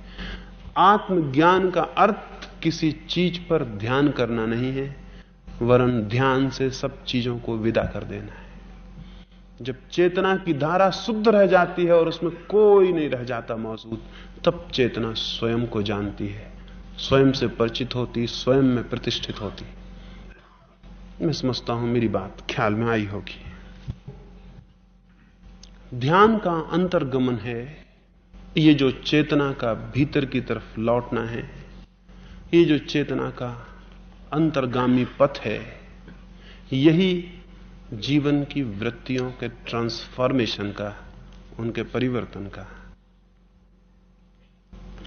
आत्मज्ञान का अर्थ किसी चीज़ पर ध्यान करना नहीं है, वरन ध्यान से सब चीज़ों को विदा कर देना है। जब चेतना की धारा शुद्ध रह जाती है और उसमें कोई नहीं रह जाता मौजूद, तब चेतना स्वयं को जानती है। स्वयं से परिचित होती, स्वयं में प्रतिष्ठित होती। मैं समझता हूँ मेरी बात ख्याल में आई होगी। ध्यान का अंतर्गमन है। ये जो चेतना का भीतर की तरफ़ लौटना है, ये जो चेतना का अंतर्गामी पथ है, यही जीवन की वृत्तियों के ट्रांसफॉर्मेशन का, उनके परिवर्तन का।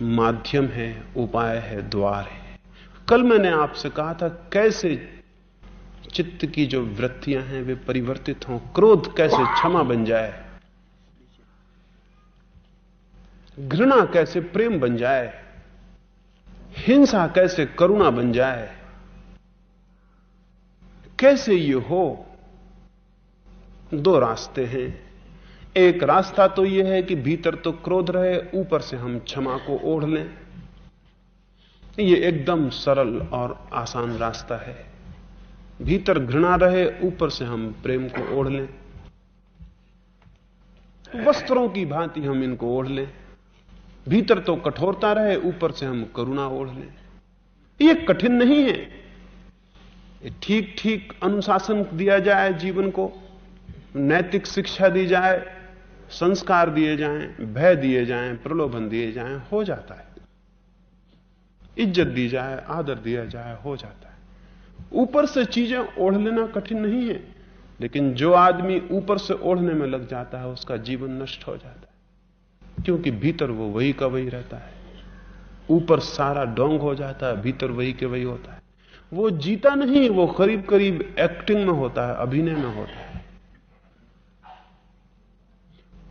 माध्यम है, उपाय है, द्वार है। कल मैंने आपसे कहा था, कैसे चित्त की जो वृत्तियाँ हैं, वे परिवर्तित हों, क्रोध कैसे क्षमा बन जाए? घृणा कैसे प्रेम बन जाए? हिंसा कैसे करुणा बन जाए? कैसे ये हो? दो रास्ते हैं। एक रास्ता तो यह है कि भीतर तो क्रोध रहे, ऊपर से हम क्षमा को ओढ़ लें। यह एकदम सरल और आसान रास्ता है। भीतर घृणा रहे, ऊपर से हम प्रेम को ओढ़ लें। वस्त्रों की भांति हम इनको ओढ़ लें। भीतर तो कठोरता रहे, ऊपर से हम करुणा ओढ़ लें। यह कठिन नहीं है। ठीक ठीक अनुशासन दिया जाए जीवन को। नैतिक शिक्षा दी जाए संस्कार दिए जाएँ, भय दिए जाएँ, प्रलोभन दिए जाएँ, हो जाता है। इज़्ज़त दी जाए आदर दिया जाए हो जाता है। ऊपर से चीज़ें ओढ़ लेना कठिन नहीं है लेकिन जो आदमी ऊपर से ओढ़ने में लग जाता है उसका जीवन नष्ट हो जाता है। क्योंकि भीतर वो वही का वही रहता है। ऊपर सारा डोंग हो जाता है भीतर वही के वही होता है। वो जीता नहीं वो करीब करीब एक्टिंग में होता है अभिनय में होता है।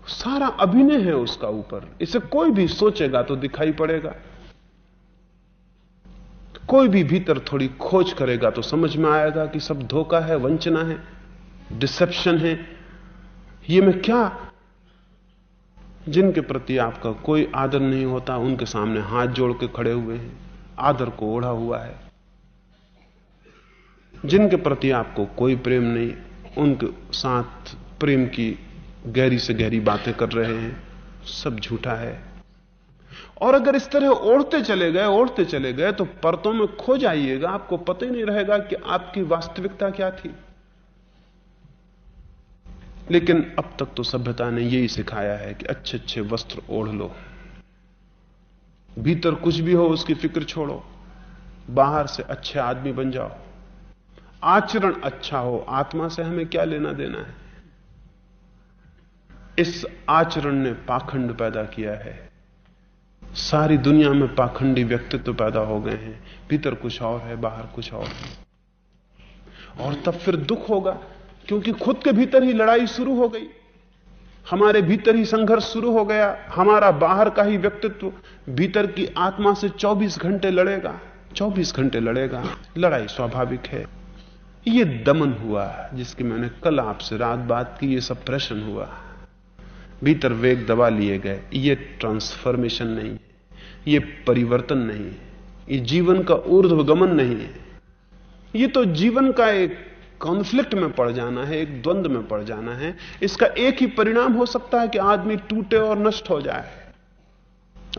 सारा अभिनय है उसका ऊपर। इसे कोई भी सोचेगा तो दिखाई पड़ेगा। कोई भी भीतर थोड़ी खोज करेगा तो समझ में आएगा कि सब धोखा है, वंचना है, डिसेप्शन है। ये मैं क्या? जिनके प्रति आपका कोई आदर नहीं होता, उनके सामने हाथ जोड़ के खड़े हुए हैं। आदर को ओढ़ा हुआ है। जिनके प्रति आपको कोई प्रेम नहीं, उनके साथ प्रेम की गहरी से गहरी बातें कर रहे हैं, सब झूठा है। और अगर इस तरह ओढ़ते चले गए, ओढ़ते चले गए तो परतों में खो जाइएगा, आपको पता ही नहीं रहेगा कि आपकी वास्तविकता क्या थी। लेकिन अब तक तो सभ्यता ने यही सिखाया है कि अच्छे अच्छे वस्त्र ओढ़ लो। भीतर कुछ भी हो, उसकी फ़िक्र छोड़ो। बाहर से अच्छे आदमी बन जाओ। आचरण अच्छा हो, आत्मा से हमें क्या लेना देना है? इस आचरण ने पाखंड पैदा किया है। सारी दुनिया में पाखंडी व्यक्तित्व पैदा हो गए हैं। भीतर कुछ और है, बाहर कुछ और है। और तब फिर दुख होगा, क्योंकि खुद के भीतर ही लड़ाई शुरू हो गई। हमारे भीतर ही संघर्ष शुरू हो गया। हमारा बाहर का ही व्यक्तित्व भीतर की आत्मा से 24 घंटे लड़ेगा। 24 घंटे लड़ेगा। लड़ाई स्वाभाविक है। ये दमन हुआ, जिसकी मैंने कल आपसे रात बात की, ये सब प्रश्न हुआ। भीतर वेग दबा लिए गए। ये ट्रांसफॉर्मेशन नहीं है। ये परिवर्तन नहीं है। ये जीवन का ऊर्ध्वगमन नहीं है। ये तो जीवन का एक कॉन्फ्लिक्ट में पड़ जाना है, एक द्वंद में पड़ जाना है। इसका एक ही परिणाम हो सकता है कि आदमी टूटे और नष्ट हो जाए।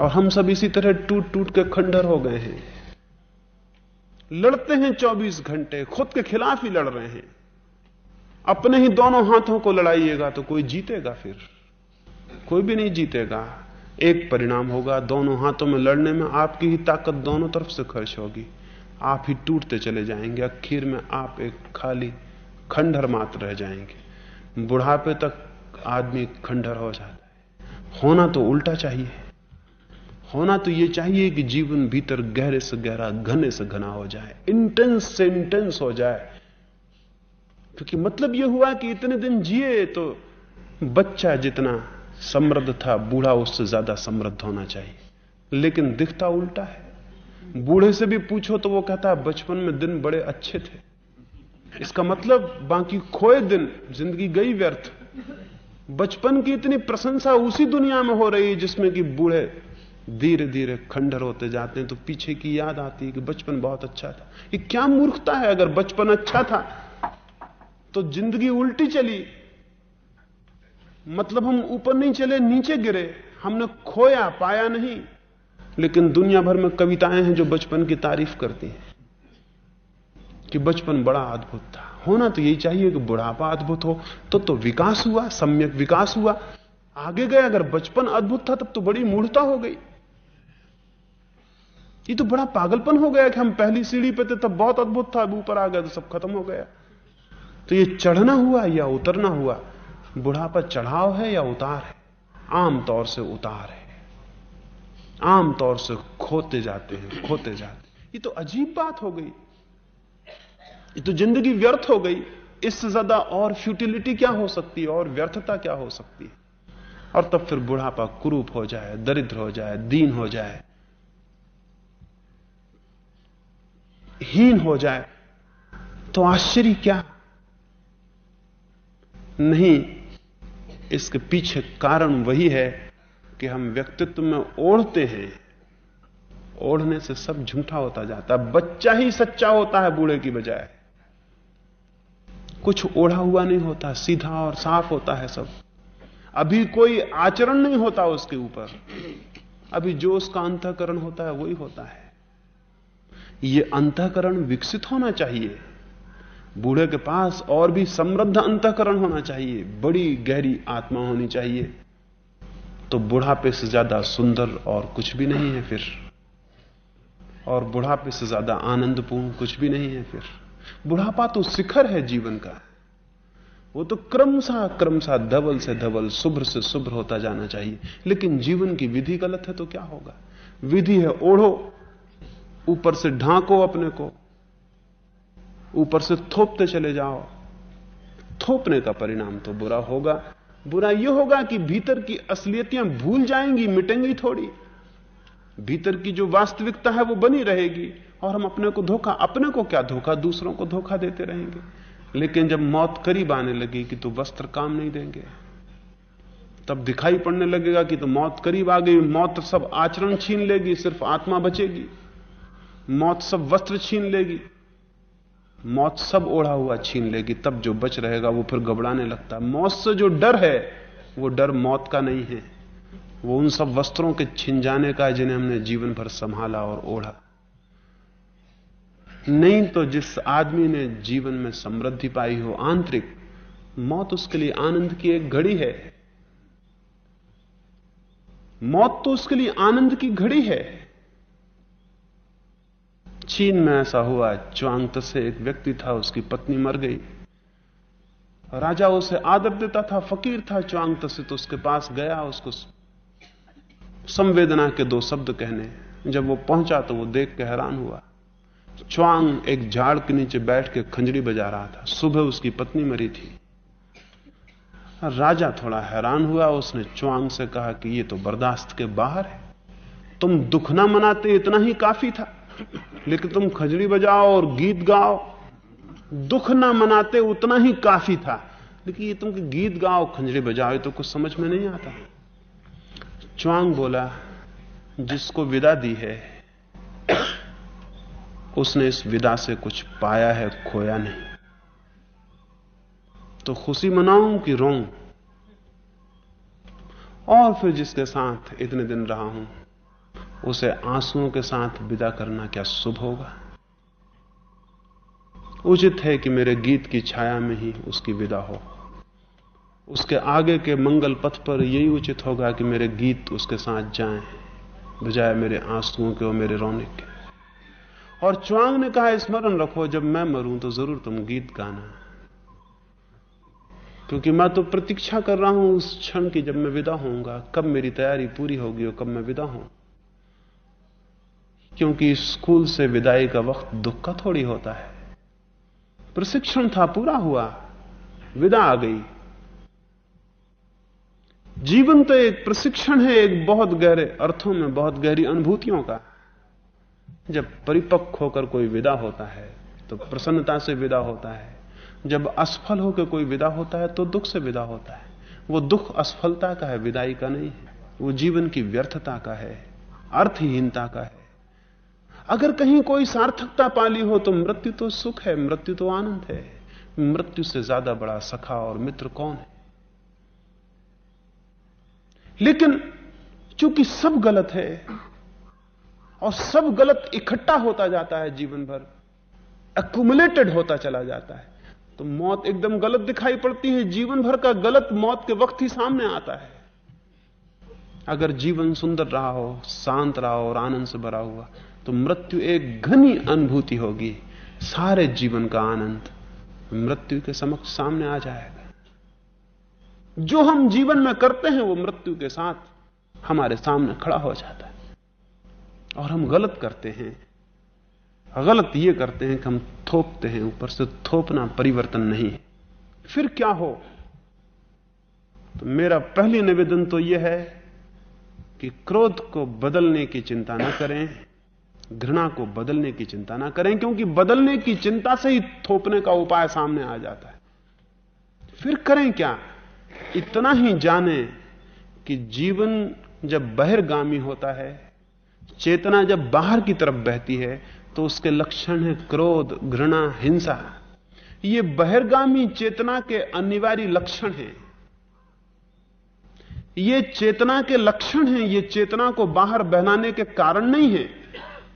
और हम सब इसी तरह टूट टूट के खंडर हो गए हैं। लड़ते हैं 24 घंटे, खुद के खिलाफ ही लड़ रहे हैं। अपने ही दोनों हाथों को लड़ाइएगा तो कोई जीतेगा फिर। कोई भी नहीं जीतेगा। एक परिणाम होगा, दोनों हाथों में लड़ने में आपकी ही ताकत दोनों तरफ़ से खर्च होगी। आप ही टूटते चले जाएँगे आखिर में आप एक खाली खंडहर मात्र रह जाएँगे। बुढ़ापे तक आदमी खंडहर हो जाता है। होना तो उल्टा चाहिए। होना तो यह चाहिए कि जीवन भीतर गहरे से गहरा, घने से घना हो जाए। इंटेंस से इंटेंस हो जाए। क्योंकि मतलब यह हुआ कि इतने दिन जिए तो बच्चा जितना समृद्ध था, बूढ़ा उससे ज़्यादा समृद्ध होना चाहिए। लेकिन दिखता उल्टा है। बूढ़े से भी पूछो तो वो कहता है, बचपन में दिन बड़े अच्छे थे। इसका मतलब बाकी खोए दिन, ज़िंदगी गई व्यर्थ। बचपन की इतनी प्रशंसा उसी दुनिया में हो रही है जिसमें कि बूढ़े धीरे धीरे खंडर होते जाते हैं तो पीछे की याद आती है कि बचपन बहुत अच्छा था। ये क्या मूर्खता है? अगर बचपन अच्छा था तो ज़िंदगी उल्टी चली। मतलब हम ऊपर नहीं चले, नीचे गिरे। हमने खोया, पाया नहीं। लेकिन दुनिया भर में कविताएँ हैं जो बचपन की तारीफ़ करती हैं। कि बचपन बड़ा अद्भुत था। होना तो यही चाहिए कि बुढ़ापा अद्भुत हो। तो तो विकास हुआ, सम्यक विकास हुआ। आगे गए, अगर बचपन अद्भुत था, तब तो बड़ी मूर्ता हो गई। ये तो बड़ा पागलपन हो गया कि हम पहली सीढ़ी पे थे, तब बहुत अद्भुत था, अब ऊपर आ गया तो सब खत्म हो गया। तो ये चढ़ना हुआ या उतरना हुआ बुढ़ापा चढ़ाव है या उतार है? आमतौर से उतार है। आमतौर से खोते जाते हैं, खोते जाते हैं। ये तो अजीब बात हो गई। ये तो ज़िंदगी व्यर्थ हो गई। इससे ज़्यादा और फ्यूटिलिटी क्या हो सकती है? और व्यर्थता क्या हो सकती है? और तब फिर बुढ़ापा कुरूप हो जाए, दरिद्र हो जाए, दीन हो जाए, हीन हो जाए तो आश्चर्य क्या? नहीं इसके पीछे कारण वही है कि हम व्यक्तित्व में ओढ़ते हैं। ओढ़ने से सब झूठा होता जाता है। बच्चा ही सच्चा होता है बूढ़े की बजाय। कुछ ओढ़ा हुआ नहीं होता, सीधा और साफ़ होता है सब। अभी कोई आचरण नहीं होता उसके ऊपर। अभी जो उसका अंतकरण होता है, वही होता है। यह अंतकरण विकसित होना चाहिए। बूढ़े के पास और भी समृद्ध अंतकरण होना चाहिए, बड़ी गहरी आत्मा होनी चाहिए। तो बुढ़ापे से ज़्यादा सुंदर और कुछ भी नहीं है फिर। और बुढ़ापे से ज़्यादा आनंदपूर्ण कुछ भी नहीं है फिर। बुढ़ापा तो शिखर है जीवन का। वो तो क्रमशः क्रमशः धवल से धवल, शुभ्र से शुभ्र होता जाना चाहिए। लेकिन जीवन की विधि गलत है तो क्या होगा? विधि है ओढ़ो, ऊपर से ढांको अपने को। ऊपर से थोपते चले जाओ। थोपने का परिणाम तो बुरा होगा। बुरा यह होगा कि भीतर की असलियतियाँ भूल जाएँगी, मिटेंगी थोड़ी। भीतर की जो वास्तविकता है वो बनी रहेगी और हम अपने को धोखा, अपने को क्या धोखा? दूसरों को धोखा देते रहेंगे। लेकिन जब मौत करीब आने लगेगी तो वस्त्र काम नहीं देंगे, तब दिखाई पड़ने लगेगा कि तो मौत करीब आ गई। मौत सब आचरण छीन लेगी, सिर्फ़ आत्मा बचेगी। मौत सब वस्त्र छीन लेगी। मौत सब ओढ़ा हुआ छीन लेगी, तब जो बच रहेगा वो फिर घबराने लगता है। मौत से जो डर है, वो डर मौत का नहीं है। वो उन सब वस्त्रों के छिन जाने का है जिन्हें हमने जीवन भर संभाला और ओढ़ा। नहीं तो जिस आदमी ने जीवन में समृद्धि पाई हो, आंतरिक, मौत उसके लिए आनंद की एक घड़ी है। मौत तो उसके लिए आनंद की घड़ी है। चीन में ऐसा हुआ च्वांग से एक व्यक्ति था, उसकी पत्नी मर गई। राजा उसे आदर देता था, फकीर था च्वांग से तो उसके पास गया, उसको संवेदना के दो शब्द कहने। जब वो पहुँचा तो वो देख के हैरान हुआ। च्वांग एक झाड़ के नीचे बैठ के खंजरी बजा रहा था। सुबह उसकी पत्नी मरी थी। राजा थोड़ा हैरान हुआ, उसने च्वांग से कहा कि ये तो बर्दाश्त के बाहर है। तुम दुख ना मनाते, इतना ही काफ़ी था। लेकिन तुम खजड़ी बजाओ और गीत गाओ। दुख ना मनाते उतना ही काफ़ी था। लेकिन ये तुम गीत गाओ खंजरी बजाओ तो कुछ समझ में नहीं आता। च्वांग बोला, जिसको विदा दी है, उसने इस विदा से कुछ पाया है, खोया नहीं। तो खुशी मनाऊं कि रोऊं? और फिर जिसके साथ इतने दिन रहा हूँ उसे आंसुओं के साथ विदा करना क्या शुभ होगा? उचित है कि मेरे गीत की छाया में ही उसकी विदा हो। उसके आगे के मंगल पथ पर यही उचित होगा कि मेरे गीत उसके साथ जाएँ, बजाय मेरे आंसुओं के और मेरे रोने के। और च्वांग ने कहा, स्मरण रखो, जब मैं मरूं तो ज़रूर तुम गीत गाना। क्योंकि मैं तो प्रतीक्षा कर रहा हूँ उस क्षण की जब मैं विदा होऊँगा, कब मेरी तैयारी पूरी होगी और कब मैं विदा हूँ क्योंकि स्कूल से विदाई का वक्त दुख का थोड़ी होता है। प्रशिक्षण था, पूरा हुआ। विदा आ गई। जीवन तो एक प्रशिक्षण है, एक बहुत गहरे अर्थों में बहुत गहरी अनुभूतियों का। जब परिपक्व होकर कोई विदा होता है तो प्रसन्नता से विदा होता है। जब असफल होकर कोई विदा होता है तो दुख से विदा होता है। वो दुख असफलता का है, विदाई का नहीं है। वो जीवन की व्यर्थता का है, अर्थहीनता का है। अगर कहीं कोई सार्थकता पाली हो तो मृत्यु तो सुख है, मृत्यु तो आनंद है। मृत्यु से ज़्यादा बड़ा सखा और मित्र कौन है? लेकिन चूँकि सब गलत है और सब गलत इकट्ठा होता जाता है जीवन भर एक्यूमुलेटेड होता चला जाता है तो मौत एकदम गलत दिखाई पड़ती है। जीवन भर का गलत मौत के वक्त ही सामने आता है। अगर जीवन सुंदर रहा हो, शांत रहा हो और आनंद से भरा हुआ तो मृत्यु एक घनी अनुभूति होगी, सारे जीवन का आनंद मृत्यु के समक्ष सामने आ जाएगा। जो हम जीवन में करते हैं, वो मृत्यु के साथ हमारे सामने खड़ा हो जाता है। और हम गलत करते हैं, गलत ये करते हैं कि हम थोपते हैं, ऊपर से थोपना परिवर्तन नहीं है। फिर क्या हो? तो मेरा पहली निवेदन तो यह है कि क्रोध को बदलने की चिंता ना करें। घृणा को बदलने की चिंता ना करें, क्योंकि बदलने की चिंता से ही थोपने का उपाय सामने आ जाता है। फिर करें क्या? इतना ही जाने कि जीवन जब बहिर्गामी होता है, चेतना जब बाहर की तरफ़ बहती है तो उसके लक्षण है क्रोध, घृणा, हिंसा। ये बहिर्गामी चेतना के अनिवार्य लक्षण हैं। ये चेतना के लक्षण हैं, ये चेतना को बाहर बहनाने के कारण नहीं है।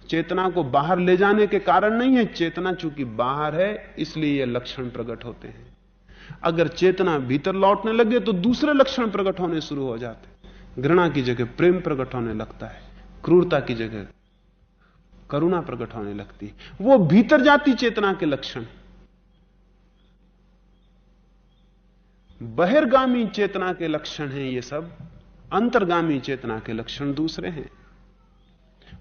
चेतना को बाहर ले जाने के कारण नहीं है, चेतना चूँकि बाहर है, इसलिए यह लक्षण प्रकट होते हैं। अगर चेतना भीतर लौटने लगे तो दूसरे लक्षण प्रकट होने शुरू हो जाते घृणा की जगह प्रेम प्रकट होने लगता है, क्रूरता की जगह करुणा प्रकट होने लगती है। वो भीतर जाती चेतना के लक्षण। बहिर्गामी चेतना के लक्षण हैं ये सब, अंतर्गामी चेतना के लक्षण दूसरे हैं।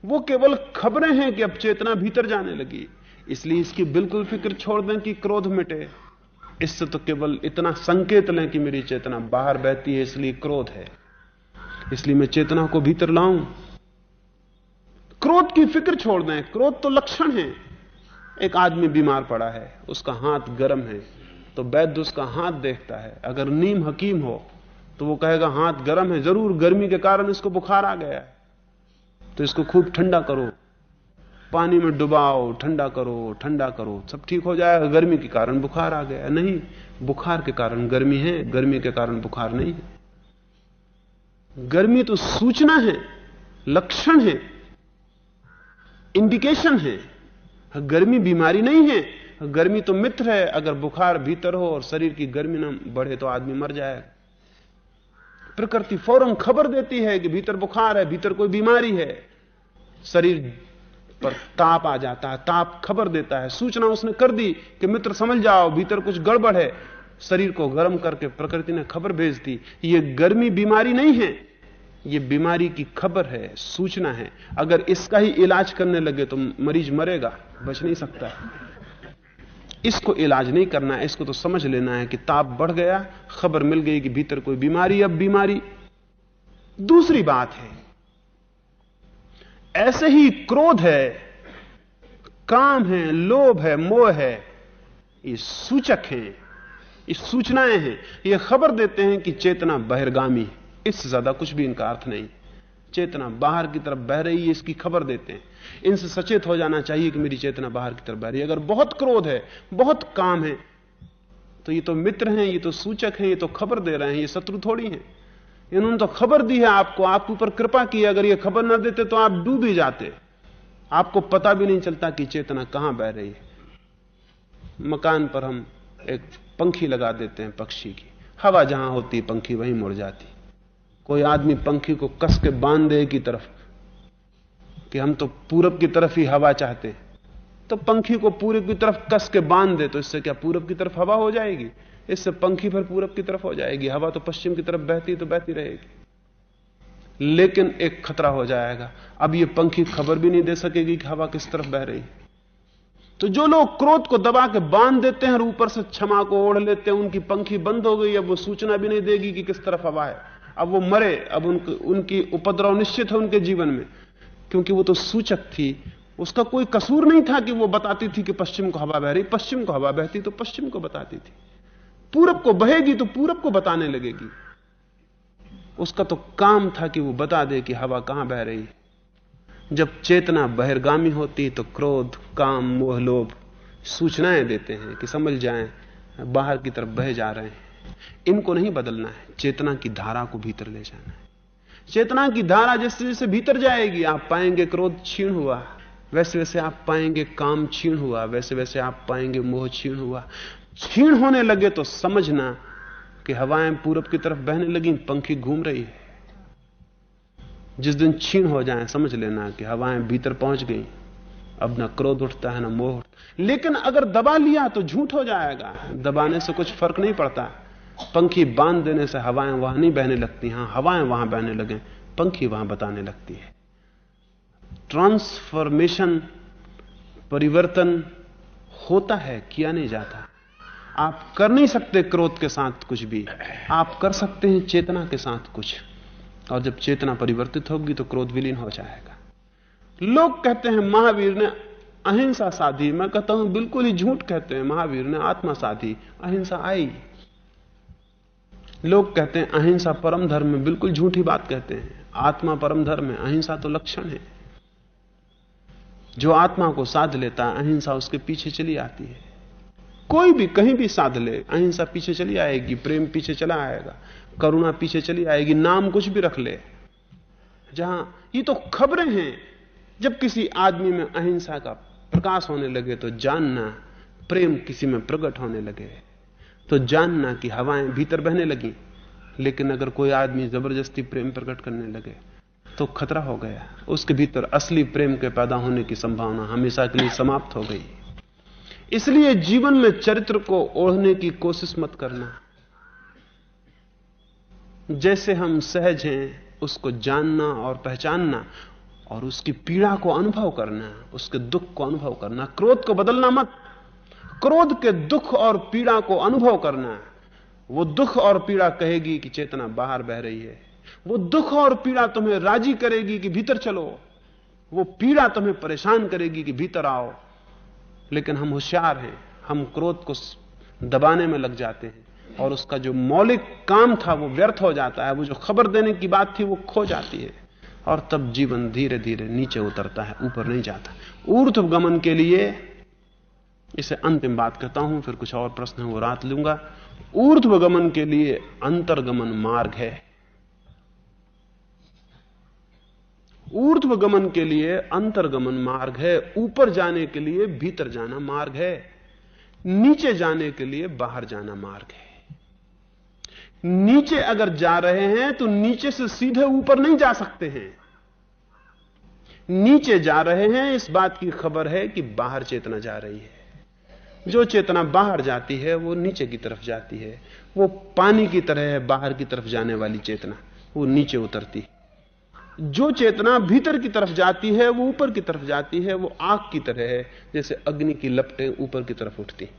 वो केवल खबरें हैं कि अब चेतना भीतर जाने लगी। इसलिए इसकी बिल्कुल फ़िक्र छोड़ दें कि क्रोध मिटे। इससे तो केवल इतना संकेत लें कि मेरी चेतना बाहर बहती है, इसलिए क्रोध है। इसलिए मैं चेतना को भीतर लाऊं। क्रोध की फ़िक्र छोड़ दें। क्रोध तो लक्षण है। एक आदमी बीमार पड़ा है, उसका हाथ गर्म है तो वैद्य उसका हाथ देखता है। अगर नीम हकीम हो तो वो कहेगा, हाथ गर्म है, ज़रूर गर्मी के कारण इसको बुखार आ गया है। तो इसको खूब ठंडा करो। पानी में डुबाओ, ठंडा करो ठंडा करो। सब ठीक हो जाएगा गर्मी के कारण बुखार आ गया। नहीं, बुखार के कारण गर्मी है, गर्मी के कारण बुखार नहीं है। गर्मी तो सूचना है, लक्षण है इंडिकेशन है। गर्मी बीमारी नहीं है, गर्मी तो मित्र है। अगर बुखार भीतर हो और शरीर की गर्मी ना बढ़े तो आदमी मर जाएगा प्रकृति फ़ौरन खबर देती है कि भीतर बुखार है, भीतर कोई बीमारी है। शरीर पर ताप आ जाता है, ताप खबर देता है। सूचना उसने कर दी कि मित्र समझ जाओ, भीतर कुछ गड़बड़ है। शरीर को गर्म करके प्रकृति ने खबर भेज दी ये गर्मी बीमारी नहीं है, ये बीमारी की खबर है, सूचना है। अगर इसका ही इलाज करने लगे तो मरीज़ मरेगा, बच नहीं सकता। इसको इलाज नहीं करना है, इसको तो समझ लेना है कि ताप बढ़ गया, खबर मिल गई कि भीतर कोई बीमारी, अब बीमारी। दूसरी बात है, ऐसे ही क्रोध है, काम है, लोभ है, मोह है, ये सूचक हैं, ये सूचनाएँ हैं, ये खबर देते हैं कि चेतना बहिर्गामी है। इससे ज़्यादा कुछ भी इनका अर्थ नहीं। चेतना बाहर की तरफ़ बह रही है, इसकी खबर देते हैं। इनसे सचेत हो जाना चाहिए कि मेरी चेतना बाहर की तरफ़ बह रही है। अगर बहुत क्रोध है, बहुत काम है तो ये तो मित्र हैं, ये तो सूचक हैं, ये तो खबर दे रहे हैं, ये शत्रु थोड़ी हैं। इन्होंने तो खबर दी है आपको आपके ऊपर कृपा की अगर ये खबर ना देते तो आप डूब ही जाते। आपको पता भी नहीं चलता कि चेतना कहाँ बह रही है। मकान पर हम एक पंखी लगा देते हैं पक्षी की। हवा जहाँ होती पंखी वहीं मुड़ जाती। कोई आदमी पंखी को कस के बाँध दे की तरफ़, कि हम तो पूरब की तरफ़ ही हवा चाहते तो पंखी को पूरब की तरफ़ कस के बाँध दे तो इससे क्या पूरब की तरफ़ हवा हो जाएगी? इससे पंखी फिर पूरब की तरफ़ हो जाएगी। हवा तो पश्चिम की तरफ़ बहती तो बहती रहेगी। लेकिन एक खतरा हो जाएगा। अब ये पंखी खबर भी नहीं दे सकेगी कि हवा किस तरफ़ बह रही तो जो लोग क्रोध को दबा के बाँध देते हैं और ऊपर से क्षमा को ओढ़ लेते हैं, उनकी पंखी बंद हो गई, अब वो सूचना भी नहीं देगी कि किस तरफ़ हवा है। अब वो मरे, अब उनकी उनकी उपद्रव निश्चित है उनके जीवन में। क्योंकि वो तो सूचक थी। उसका कोई कसूर नहीं था कि वो बताती थी कि पश्चिम को हवा बह रही। पश्चिम को हवा बहती तो पश्चिम को बताती थी। पूरब को बहेगी तो पूरब को बताने लगेगी। उसका तो काम था कि वो बता दे कि हवा कहाँ बह रही। जब चेतना बहिर्गामी होती तो क्रोध, काम, मोह, लोभ सूचनाएँ देते हैं कि समझ जाएँ, बाहर की तरफ़ बह जा रहे हैं। इनको नहीं बदलना है। चेतना की धारा को भीतर ले जाना है। चेतना की धारा जैसे जैसे भीतर जाएगी, आप पाएँगे क्रोध क्षीण हुआ। वैसे वैसे आप पाएँगे काम क्षीण हुआ। वैसे वैसे आप पाएँगे मोह क्षीण हुआ। क्षीण होने लगे तो समझना कि हवाएँ पूरब की तरफ़ बहने लगी, पंखी घूम रही है। जिस दिन क्षीण हो जाए, समझ लेना कि हवाएँ भीतर पहुँच गई। अब ना क्रोध उठता है, ना मोह लेकिन अगर दबा लिया तो झूठ हो जाएगा। दबाने से कुछ फ़र्क नहीं पड़ता। पंखी बाँध देने से हवाएँ वहाँ नहीं बहने लगती, हाँ, हवाएँ वहाँ बहने लगे, पंखी वहाँ बताने लगती है। ट्रांसफॉर्मेशन, परिवर्तन होता है, किया नहीं जाता। आप कर नहीं सकते क्रोध के साथ कुछ भी। आप कर सकते हैं चेतना के साथ कुछ। और जब चेतना परिवर्तित होगी तो क्रोध विलीन हो जाएगा। लोग कहते हैं, महावीर ने अहिंसा साधी। मैं कहता हूँ, बिल्कुल ही झूठ कहते हैं, महावीर ने आत्मा साधी, अहिंसा आई। लोग कहते हैं, अहिंसा परम धर्म में बिल्कुल झूठी बात कहते हैं। आत्मा परम धर्म है, अहिंसा तो लक्षण है। जो आत्मा को साध लेता है, अहिंसा उसके पीछे चली आती है। कोई भी कहीं भी साध ले, अहिंसा पीछे चली आएगी, प्रेम पीछे चला आएगा, करुणा पीछे चली आएगी, नाम कुछ भी रख ले। जहाँ ये तो खबरें हैं, जब किसी आदमी में अहिंसा का प्रकाश होने लगे तो जानना, प्रेम किसी में प्रकट होने लगे। तो जानना कि हवाएँ भीतर बहने लगी। लेकिन अगर कोई आदमी ज़बरदस्ती प्रेम प्रकट करने लगे तो खतरा हो गया। उसके भीतर असली प्रेम के पैदा होने की संभावना हमेशा के लिए समाप्त हो गई। इसलिए जीवन में चरित्र को ओढ़ने की कोशिश मत करना। जैसे हम सहज हैं, उसको जानना और पहचानना, और उसकी पीड़ा को अनुभव करना, उसके दुख को अनुभव करना, क्रोध को बदलना मत। क्रोध के दुख और पीड़ा को अनुभव करना, वो दुख और पीड़ा कहेगी कि चेतना बाहर बह रही है। वो दुख और पीड़ा तुम्हें राज़ी करेगी कि भीतर चलो। वो पीड़ा तुम्हें परेशान करेगी कि भीतर आओ। लेकिन हम होशियार हैं, हम क्रोध को दबाने में लग जाते हैं और उसका जो मौलिक काम था वो व्यर्थ हो जाता है, वो जो खबर देने की बात थी वो खो जाती है। और तब जीवन धीरे धीरे नीचे उतरता है, ऊपर नहीं जाता। ऊर्ध्व गमन के लिए इसे अंतिम बात कहता हूँ, फिर कुछ और प्रश्न है, वो रात लूँगा। ऊर्ध्व गमन के लिए अंतर्गमन मार्ग है। ऊर्ध्व गमन के लिए अंतर्गमन मार्ग है, ऊपर जाने के लिए भीतर जाना मार्ग है, नीचे जाने के लिए बाहर जाना मार्ग है। नीचे अगर जा रहे हैं तो नीचे से सीधे ऊपर नहीं जा सकते हैं। नीचे जा रहे हैं, इस बात की खबर है कि बाहर चेतना जा रही है। जो चेतना बाहर जाती है, वो नीचे की तरफ़ जाती है। वो पानी की तरह है, बाहर की तरफ़ जाने वाली चेतना। वो नीचे उतरती जो चेतना भीतर की तरफ़ जाती है, वो ऊपर की तरफ़ जाती है, वो आग की तरह है, जैसे अग्नि की लपटें ऊपर की तरफ़ उठती।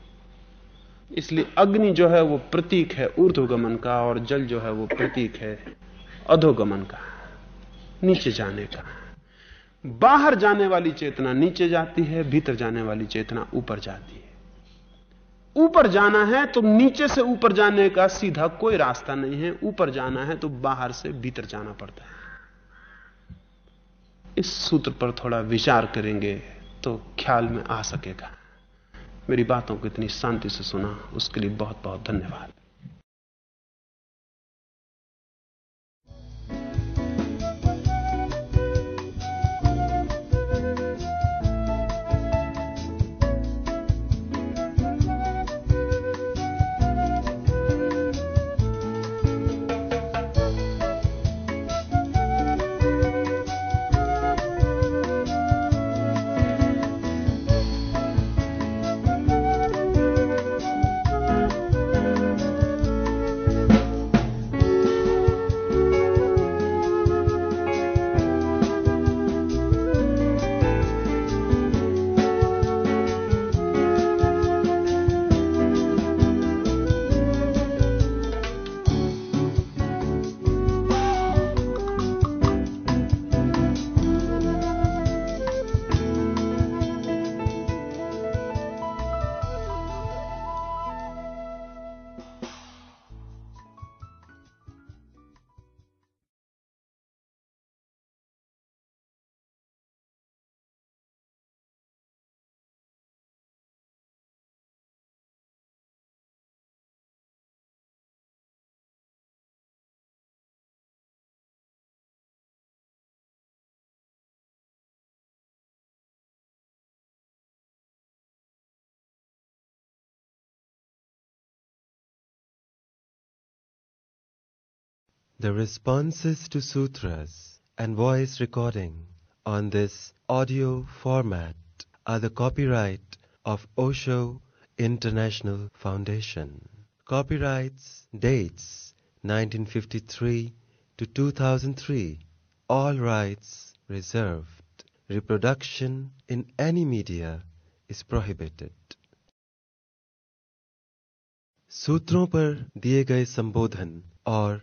इसलिए अग्नि जो है, वो प्रतीक है ऊर्ध्वगमन का, और जल जो है, वो प्रतीक है अधोगमन का, नीचे जाने का। बाहर जाने वाली चेतना नीचे जाती है, भीतर जाने वाली चेतना ऊपर जाती है। ऊपर जाना है तो नीचे से ऊपर जाने का सीधा कोई रास्ता नहीं है। ऊपर जाना है तो बाहर से भीतर जाना पड़ता है। इस सूत्र पर थोड़ा विचार करेंगे तो ख्याल में आ सकेगा। मेरी बातों को इतनी शांति से सुना, उसके लिए बहुत बहुत धन्यवाद। The responses to sutras and voice recording on this audio format are the copyright of Osho International Foundation. Copyrights dates 1953 to 2003. All rights reserved. Reproduction in any media is prohibited. सूत्रों पर दिए गए संबोधन और